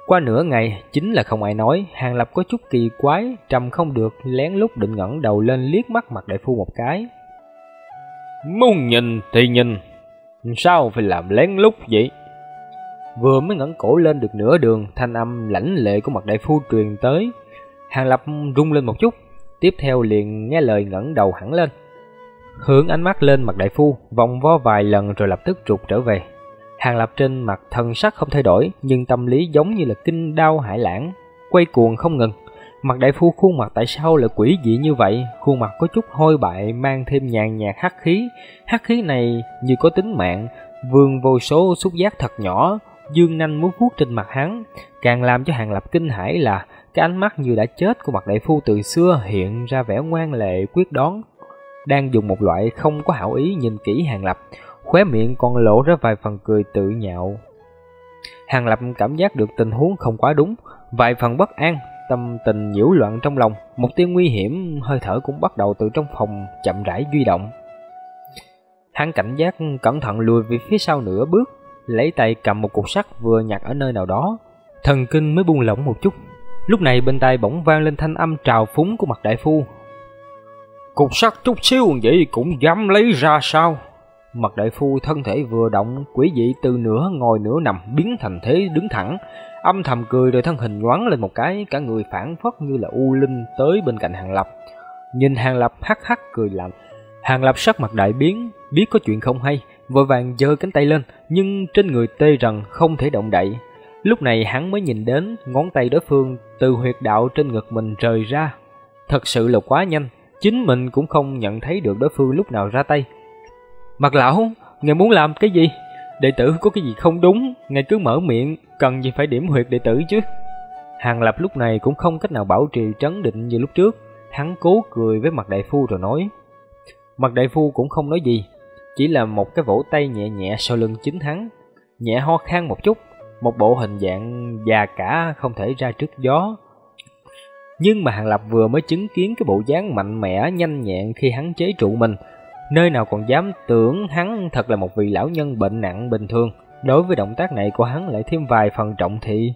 Qua nửa ngày, chính là không ai nói, Hàng Lập có chút kỳ quái, trầm không được, lén lút định ngẩng đầu lên liếc mắt mặt đại phu một cái. Muốn nhìn thì nhìn, sao phải làm lén lút vậy? Vừa mới ngẩng cổ lên được nửa đường, thanh âm lãnh lệ của mặt đại phu truyền tới. Hàng Lập rung lên một chút, tiếp theo liền nghe lời ngẩng đầu hẳn lên. Hướng ánh mắt lên mặt đại phu, vòng vo vài lần rồi lập tức trục trở về. Hàng Lập trên mặt thần sắc không thay đổi, nhưng tâm lý giống như là kinh đau hải lãng, quay cuồng không ngừng. Mặt đại phu khuôn mặt tại sao lại quỷ dị như vậy? Khuôn mặt có chút hôi bại, mang thêm nhàn nhạt hắc khí. Hắc khí này như có tính mạng, vương vô số xúc giác thật nhỏ, dương nanh muốn vuốt trên mặt hắn. Càng làm cho Hàng Lập kinh hãi là cái ánh mắt như đã chết của mặt đại phu từ xưa hiện ra vẻ ngoan lệ quyết đoán. Đang dùng một loại không có hảo ý nhìn kỹ Hàng Lập, khóe miệng còn lộ ra vài phần cười tự nhạo. Hàng Lập cảm giác được tình huống không quá đúng, vài phần bất an, tâm tình nhiễu loạn trong lòng, một tia nguy hiểm, hơi thở cũng bắt đầu từ trong phòng chậm rãi duy động. Hắn cảnh giác cẩn thận lùi về phía sau nửa bước, lấy tay cầm một cục sắt vừa nhặt ở nơi nào đó, thần kinh mới buông lỏng một chút. Lúc này bên tai bỗng vang lên thanh âm trào phúng của mặt đại phu. Cục sắt chút xíu vậy cũng dám lấy ra sao? Mặt đại phu thân thể vừa động, quỷ dị từ nửa ngồi nửa nằm biến thành thế đứng thẳng, âm thầm cười rồi thân hình nhoáng lên một cái, cả người phản phất như là u linh tới bên cạnh Hàng Lập. Nhìn Hàng Lập hắc hắc cười lạnh, Hàng Lập sắc mặt đại biến, biết có chuyện không hay, vội vàng giơ cánh tay lên, nhưng trên người tê rần không thể động đậy. Lúc này hắn mới nhìn đến ngón tay đối phương từ huyệt đạo trên ngực mình rời ra. Thật sự là quá nhanh, chính mình cũng không nhận thấy được đối phương lúc nào ra tay. Mặt lão, ngài muốn làm cái gì? Đệ tử có cái gì không đúng, ngài cứ mở miệng, cần gì phải điểm huyệt đệ tử chứ? Hàng Lập lúc này cũng không cách nào bảo trì trấn định như lúc trước, hắn cố cười với mặt đại phu rồi nói. Mặt đại phu cũng không nói gì, chỉ là một cái vỗ tay nhẹ nhẹ sau lưng chính hắn, nhẹ ho khan một chút, một bộ hình dạng già cả không thể ra trước gió. Nhưng mà Hàng Lập vừa mới chứng kiến cái bộ dáng mạnh mẽ, nhanh nhẹn khi hắn chế trụ mình, nơi nào còn dám tưởng hắn thật là một vị lão nhân bệnh nặng bình thường. Đối với động tác này của hắn lại thêm vài phần trọng thị.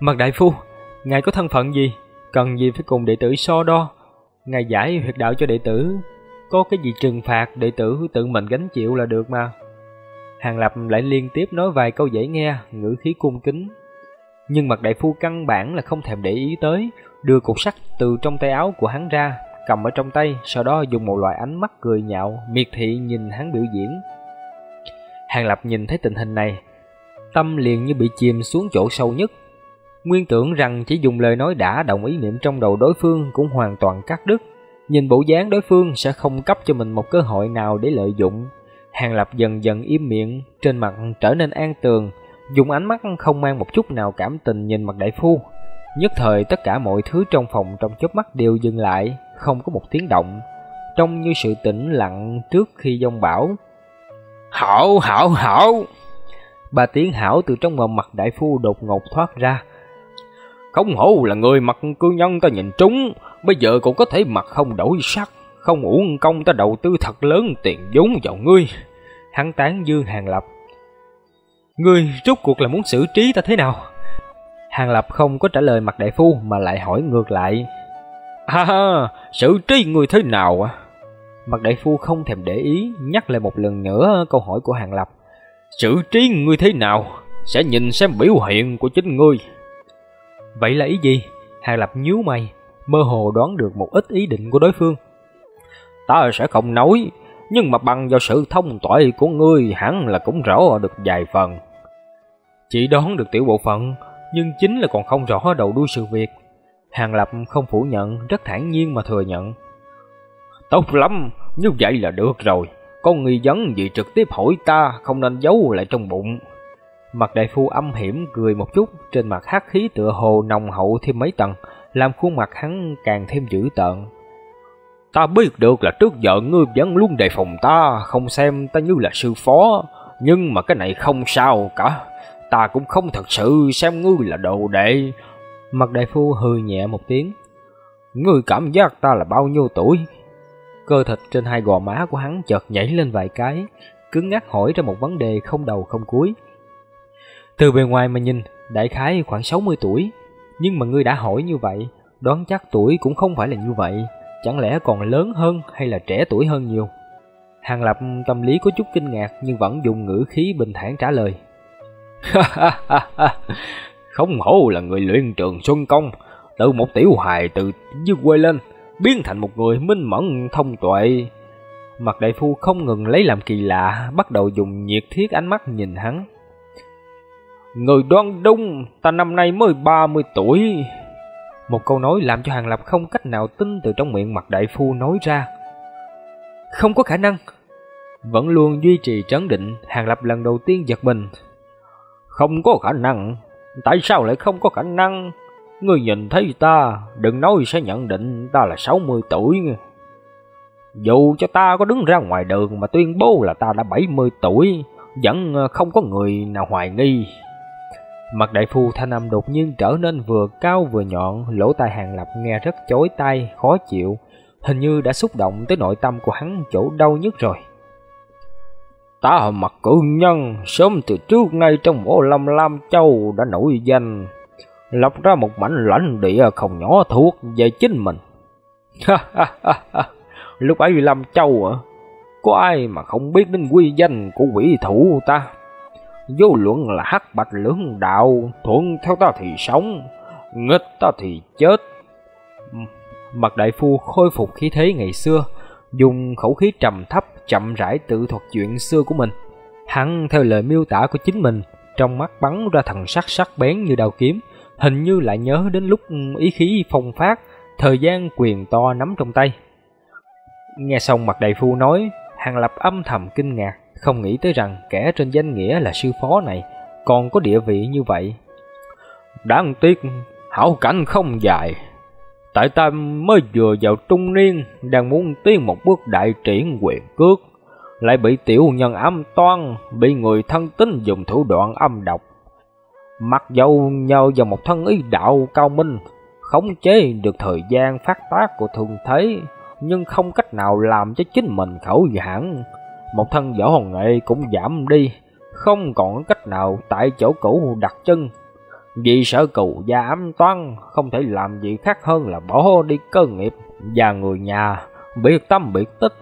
Mặt đại phu, ngài có thân phận gì? Cần gì phải cùng đệ tử so đo? Ngài giải huyệt đạo cho đệ tử, có cái gì trừng phạt đệ tử tự mình gánh chịu là được mà. Hàng Lập lại liên tiếp nói vài câu dễ nghe, ngữ khí cung kính. Nhưng mặt đại phu căn bản là không thèm để ý tới, đưa cục sắt từ trong tay áo của hắn ra, cầm ở trong tay, sau đó dùng một loại ánh mắt cười nhạo, miệt thị nhìn hắn biểu diễn. Hàng Lập nhìn thấy tình hình này, tâm liền như bị chìm xuống chỗ sâu nhất. Nguyên tưởng rằng chỉ dùng lời nói đã đồng ý niệm trong đầu đối phương cũng hoàn toàn cắt đứt. Nhìn bộ dáng đối phương sẽ không cấp cho mình một cơ hội nào để lợi dụng. Hàng Lập dần dần im miệng, trên mặt trở nên an tường, dùng ánh mắt không mang một chút nào cảm tình nhìn mặt đại phu. Nhất thời tất cả mọi thứ trong phòng trong chớp mắt đều dừng lại, không có một tiếng động, trông như sự tĩnh lặng trước khi giông bão. Hảo, hảo, hảo! Ba tiếng hảo từ trong mồm mặt đại phu đột ngột thoát ra. Không hổ là người mặt cư nhân ta nhìn trúng, bây giờ cũng có thể mặt không đổi sắc, không uổng công ta đầu tư thật lớn tiền vốn vào ngươi. Hắn tán dương Hàng Lập. Ngươi rốt cuộc là muốn xử trí ta thế nào? Hàng Lập không có trả lời mặt đại phu mà lại hỏi ngược lại. Ha ha, xử trí ngươi thế nào à? Mặt đại phu không thèm để ý, nhắc lại một lần nữa câu hỏi của Hàng Lập. Xử trí ngươi thế nào? Sẽ nhìn xem biểu hiện của chính ngươi. Vậy là ý gì? Hàng Lập nhíu mày, mơ hồ đoán được một ít ý định của đối phương. Ta sẽ không nói, nhưng mà bằng vào sự thông tuệ của ngươi hẳn là cũng rõ được vài phần. Chỉ đoán được tiểu bộ phận, nhưng chính là còn không rõ đầu đuôi sự việc. Hàng Lập không phủ nhận, rất thản nhiên mà thừa nhận. Tốt lắm, như vậy là được rồi. Có nghi vấn gì trực tiếp hỏi ta, không nên giấu lại trong bụng. Mặt đại phu âm hiểm cười một chút, trên mặt hắc khí tựa hồ nồng hậu thêm mấy tầng, làm khuôn mặt hắn càng thêm dữ tợn. Ta biết được là trước giờ ngươi vẫn luôn đề phòng ta, không xem ta như là sư phó, nhưng mà cái này không sao cả. Ta cũng không thật sự xem ngươi là đồ đệ, Mặt đại phu hừ nhẹ một tiếng. Ngươi cảm giác ta là bao nhiêu tuổi? Cơ thịt trên hai gò má của hắn chợt nhảy lên vài cái, cứng ngắc hỏi ra một vấn đề không đầu không cuối. Từ bề ngoài mà nhìn, đại khái khoảng 60 tuổi, nhưng mà ngươi đã hỏi như vậy, đoán chắc tuổi cũng không phải là như vậy, chẳng lẽ còn lớn hơn hay là trẻ tuổi hơn nhiều? Hàng Lập tâm lý có chút kinh ngạc nhưng vẫn dùng ngữ khí bình thản trả lời. không hổ là người luyện trường Xuân Công, từ một tiểu hài từ dưới quê lên, biến thành một người minh mẫn thông tuệ. Mặt đại phu không ngừng lấy làm kỳ lạ, bắt đầu dùng nhiệt thiết ánh mắt nhìn hắn. Người đoan đúng, ta năm nay mới 30 tuổi. Một câu nói làm cho Hàng Lập không cách nào tin từ trong miệng mặt đại phu nói ra. Không có khả năng. Vẫn luôn duy trì trấn định, Hàng Lập lần đầu tiên giật mình. Không có khả năng? Tại sao lại không có khả năng? người nhìn thấy ta, đừng nói sẽ nhận định ta là 60 tuổi. Dù cho ta có đứng ra ngoài đường mà tuyên bố là ta đã 70 tuổi, vẫn không có người nào hoài nghi. Mặt đại phu thanh âm đột nhiên trở nên vừa cao vừa nhọn, lỗ tai hàng lập nghe rất chói tai, khó chịu, hình như đã xúc động tới nội tâm của hắn chỗ đau nhất rồi. Ta mặt cử nhân, sớm từ trước nay trong bộ lâm Lam Châu đã nổi danh, lập ra một mảnh lãnh địa không nhỏ thuộc về chính mình. Ha ha ha ha, Lúc ấy Lam Châu à, có ai mà không biết đến quy danh của quỷ thủ ta? Vô luận là hắc bạch lưỡng đạo, thuận theo ta thì sống, nghịch ta thì chết. Mặt đại phu khôi phục khí thế ngày xưa, dùng khẩu khí trầm thấp, chậm rãi tự thuật chuyện xưa của mình. Hắn theo lời miêu tả của chính mình, trong mắt bắn ra thần sắc sắc bén như đao kiếm, hình như lại nhớ đến lúc ý khí phong phát, thời gian quyền to nắm trong tay. Nghe xong mặt đại phu nói, Hàng Lập âm thầm kinh ngạc, không nghĩ tới rằng kẻ trên danh nghĩa là sư phó này còn có địa vị như vậy. Đáng tiếc, hảo cảnh không dài. Tại ta mới vừa vào trung niên, đang muốn tiến một bước đại triển quyền cước, lại bị tiểu nhân âm toan, bị người thân tín dùng thủ đoạn âm độc. Mặc dầu nhờ vào một thân ý đạo cao minh, khống chế được thời gian phát tác của thường thế, nhưng không cách nào làm cho chính mình khẩu giãn, một thân võ hồn nghệ cũng giảm đi, không còn cách nào tại chỗ cũ đặt chân. Vì sợ cù gia ám toan, không thể làm gì khác hơn là bỏ đi cơ nghiệp và người nhà, biệt tâm biệt tích.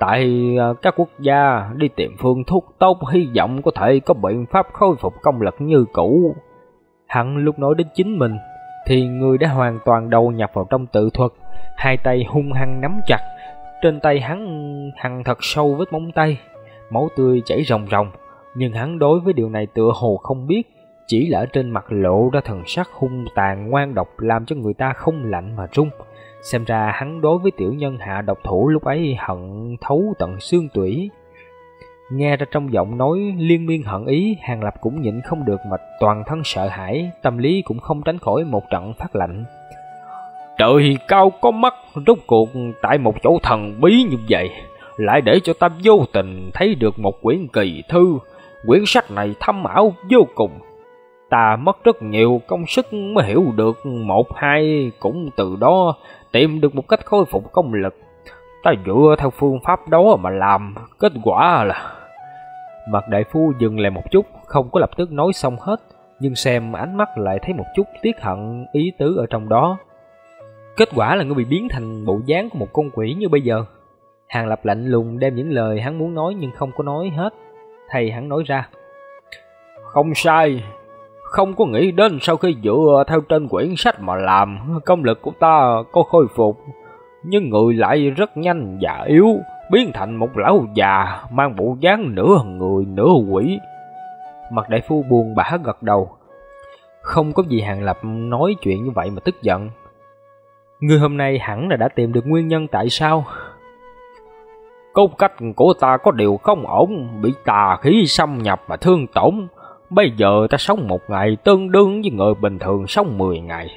Tại à, các quốc gia đi tìm phương thuốc tốt hy vọng có thể có biện pháp khôi phục công lực như cũ. Hắn lúc nói đến chính mình, thì người đã hoàn toàn đầu nhập vào trong tự thuật, hai tay hung hăng nắm chặt, trên tay hắn hằn thật sâu vết móng tay, máu tươi chảy ròng ròng, nhưng hắn đối với điều này tựa hồ không biết, chỉ là ở trên mặt lộ ra thần sắc hung tàn ngoan độc làm cho người ta không lạnh mà run. Xem ra hắn đối với tiểu nhân hạ độc thủ lúc ấy hận thấu tận xương tủy. Nghe ra trong giọng nói liên miên hận ý, Hàng Lập cũng nhịn không được mà toàn thân sợ hãi, tâm lý cũng không tránh khỏi một trận phát lạnh. Trời cao có mắt, rốt cuộc tại một chỗ thần bí như vậy, lại để cho ta vô tình thấy được một quyển kỳ thư. Quyển sách này thâm ảo vô cùng. Ta mất rất nhiều công sức mới hiểu được một hai, cũng từ đó tìm được một cách khôi phục công lực. Ta dựa theo phương pháp đó mà làm, kết quả là... Mặt đại phu dừng lại một chút, không có lập tức nói xong hết, nhưng xem ánh mắt lại thấy một chút tiếc hận ý tứ ở trong đó. Kết quả là ngươi bị biến thành bộ dáng của một con quỷ như bây giờ. Hàng Lập lạnh lùng đem những lời hắn muốn nói nhưng không có nói hết. Thầy hắn nói ra. Không sai. Không có nghĩ đến sau khi dựa theo trên quyển sách mà làm, công lực của ta có khôi phục. Nhưng người lại rất nhanh và yếu, biến thành một lão già mang bộ dáng nửa người nửa quỷ. Mặt đại phu buồn bã gật đầu. Không có gì Hàng Lập nói chuyện như vậy mà tức giận. Ngươi hôm nay hẳn là đã tìm được nguyên nhân tại sao? Cốt cách của ta có điều không ổn, bị tà khí xâm nhập và thương tổn. Bây giờ ta sống một ngày tương đương với người bình thường sống 10 ngày.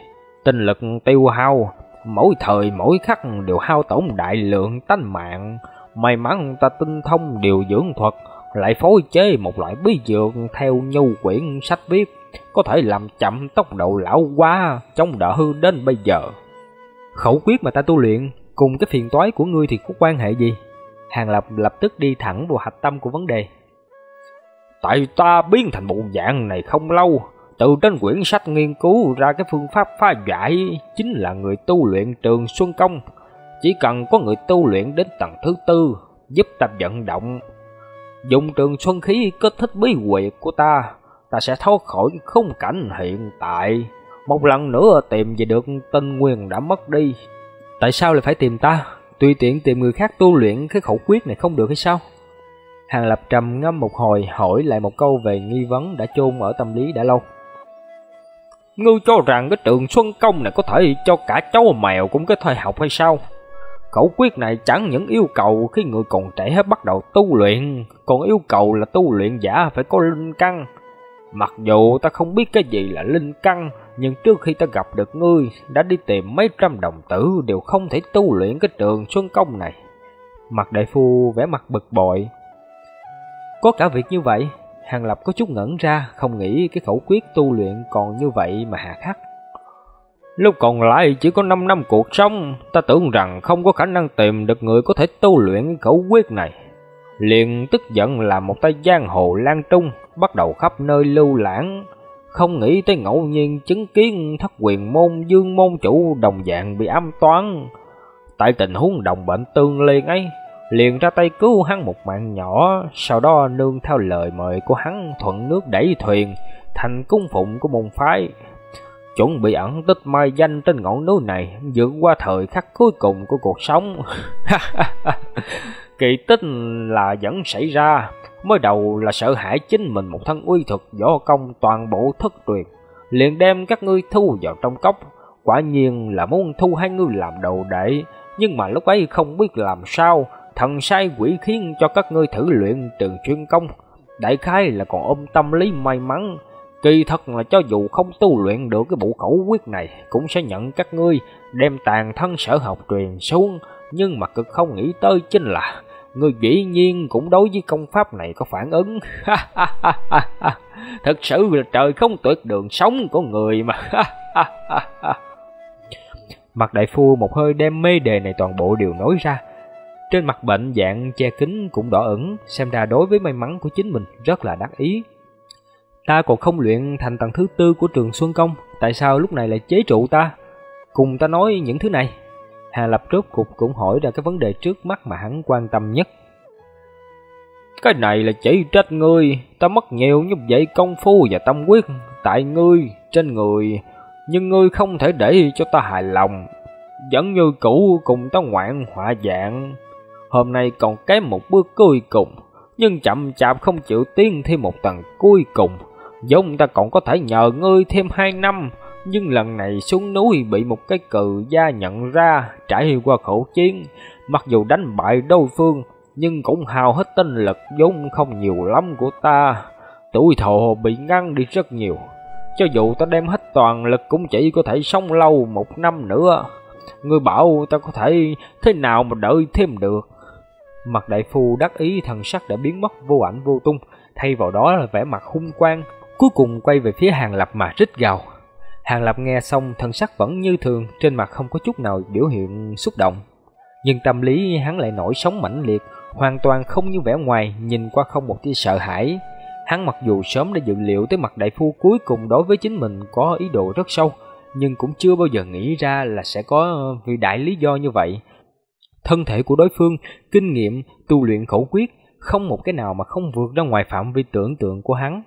Tinh lực tiêu hao, mỗi thời mỗi khắc đều hao tổn đại lượng tánh mạng. May mắn ta tinh thông điều dưỡng thuật, lại phối chế một loại bí dược theo nhu quyển sách viết có thể làm chậm tốc độ lão quá chống đỡ hư đến bây giờ. Khẩu quyết mà ta tu luyện cùng cái phiền toái của ngươi thì có quan hệ gì? Hàng Lập lập tức đi thẳng vào hạch tâm của vấn đề. Tại ta biến thành bộ dạng này không lâu, từ trên quyển sách nghiên cứu ra cái phương pháp phá giải chính là người tu luyện trường Xuân Công. Chỉ cần có người tu luyện đến tầng thứ tư, giúp ta vận động. Dùng trường Xuân Khí kết thích bí quyệt của ta, ta sẽ thoát khỏi khung cảnh hiện tại. Một lần nữa tìm về được tinh nguyên đã mất đi. Tại sao lại phải tìm ta? Tùy tiện tìm người khác tu luyện cái khẩu quyết này không được hay sao? Hàng Lập trầm ngâm một hồi hỏi lại một câu về nghi vấn đã chôn ở tâm lý đã lâu. Ngươi cho rằng cái trường Xuân Công này có thể cho cả cháu mèo cũng có thể học hay sao? Khẩu quyết này chẳng những yêu cầu khi người còn trẻ bắt đầu tu luyện, còn yêu cầu là tu luyện giả phải có linh căn. Mặc dù ta không biết cái gì là linh căn, nhưng trước khi ta gặp được ngươi, đã đi tìm mấy trăm đồng tử đều không thể tu luyện cái trường Xuân Công này. Mặt đại phu vẻ mặt bực bội. Có cả việc như vậy, Hàng Lập có chút ngẩn ra, không nghĩ cái khẩu quyết tu luyện còn như vậy mà hạ khắc. Lúc còn lại chỉ có 5 năm cuộc sống, ta tưởng rằng không có khả năng tìm được người có thể tu luyện khẩu quyết này. Liền tức giận làm một tay giang hồ lan trung, bắt đầu khắp nơi lưu lãng, không nghĩ tới ngẫu nhiên chứng kiến thất quyền môn dương môn chủ đồng dạng bị âm toán. Tại tình huống đồng bệnh tương liên ấy, liền ra tay cứu hắn một mạng nhỏ, sau đó nương theo lời mời của hắn thuận nước đẩy thuyền, thành cung phụng của môn phái. Chuẩn bị ẩn tích mai danh trên ngọn núi này, vượt qua thời khắc cuối cùng của cuộc sống. Kỳ tích là vẫn xảy ra, mới đầu là sợ hãi chính mình một thân uy thuật võ công toàn bộ thất tuyệt, liền đem các ngươi thu vào trong cốc, quả nhiên là muốn thu hai ngươi làm đầu đệ, nhưng mà lúc ấy không biết làm sao, thần sai quỷ khiến cho các ngươi thử luyện trường chuyên công, đại khái là còn ôm tâm lý may mắn, kỳ thật là cho dù không tu luyện được cái bộ khẩu quyết này, cũng sẽ nhận các ngươi đem tàn thân sở học truyền xuống, nhưng mà cực không nghĩ tới chính là Ngươi dĩ nhiên cũng đối với công pháp này có phản ứng. Thật sự là trời không tuyệt đường sống của người mà. mặt đại phu một hơi đem mê đề này toàn bộ đều nói ra. Trên mặt bệnh dạng che kính cũng đỏ ửng, xem ra đối với may mắn của chính mình rất là đắc ý. Ta còn không luyện thành tầng thứ tư của trường Xuân Công, tại sao lúc này lại chế trụ ta? Cùng ta nói những thứ này. Hà Lập rốt cục cũng hỏi ra cái vấn đề trước mắt mà hắn quan tâm nhất. Cái này là chỉ trách ngươi, ta mất nhiều như vậy công phu và tâm quyết tại ngươi, trên người, nhưng ngươi không thể để cho ta hài lòng. Vẫn như cũ cùng ta ngoạn họa dạng. Hôm nay còn kém một bước cuối cùng, nhưng chậm chạp không chịu tiến thêm một tầng cuối cùng. Giống ta còn có thể nhờ ngươi thêm hai năm, nhưng lần này xuống núi bị một cái cự gia nhận ra, trải qua khẩu chiến, mặc dù đánh bại đối phương, nhưng cũng hao hết tinh lực vốn không nhiều lắm của ta. Tuổi thọ bị ngăn đi rất nhiều, cho dù ta đem hết toàn lực cũng chỉ có thể sống lâu một năm nữa. Ngươi bảo ta có thể thế nào mà đợi thêm được. Mặt đại phu đắc ý thần sắc đã biến mất vô ảnh vô tung, thay vào đó là vẻ mặt hung quang, cuối cùng quay về phía hàng lập mà rít gào. Hàng Lập nghe xong thân sắc vẫn như thường, trên mặt không có chút nào biểu hiện xúc động. Nhưng tâm lý hắn lại nổi sóng mãnh liệt, hoàn toàn không như vẻ ngoài, nhìn qua không một tia sợ hãi. Hắn mặc dù sớm đã dự liệu tới mặt đại phu cuối cùng đối với chính mình có ý đồ rất sâu, nhưng cũng chưa bao giờ nghĩ ra là sẽ có vì đại lý do như vậy. Thân thể của đối phương, kinh nghiệm, tu luyện khẩu quyết, không một cái nào mà không vượt ra ngoài phạm vi tưởng tượng của hắn.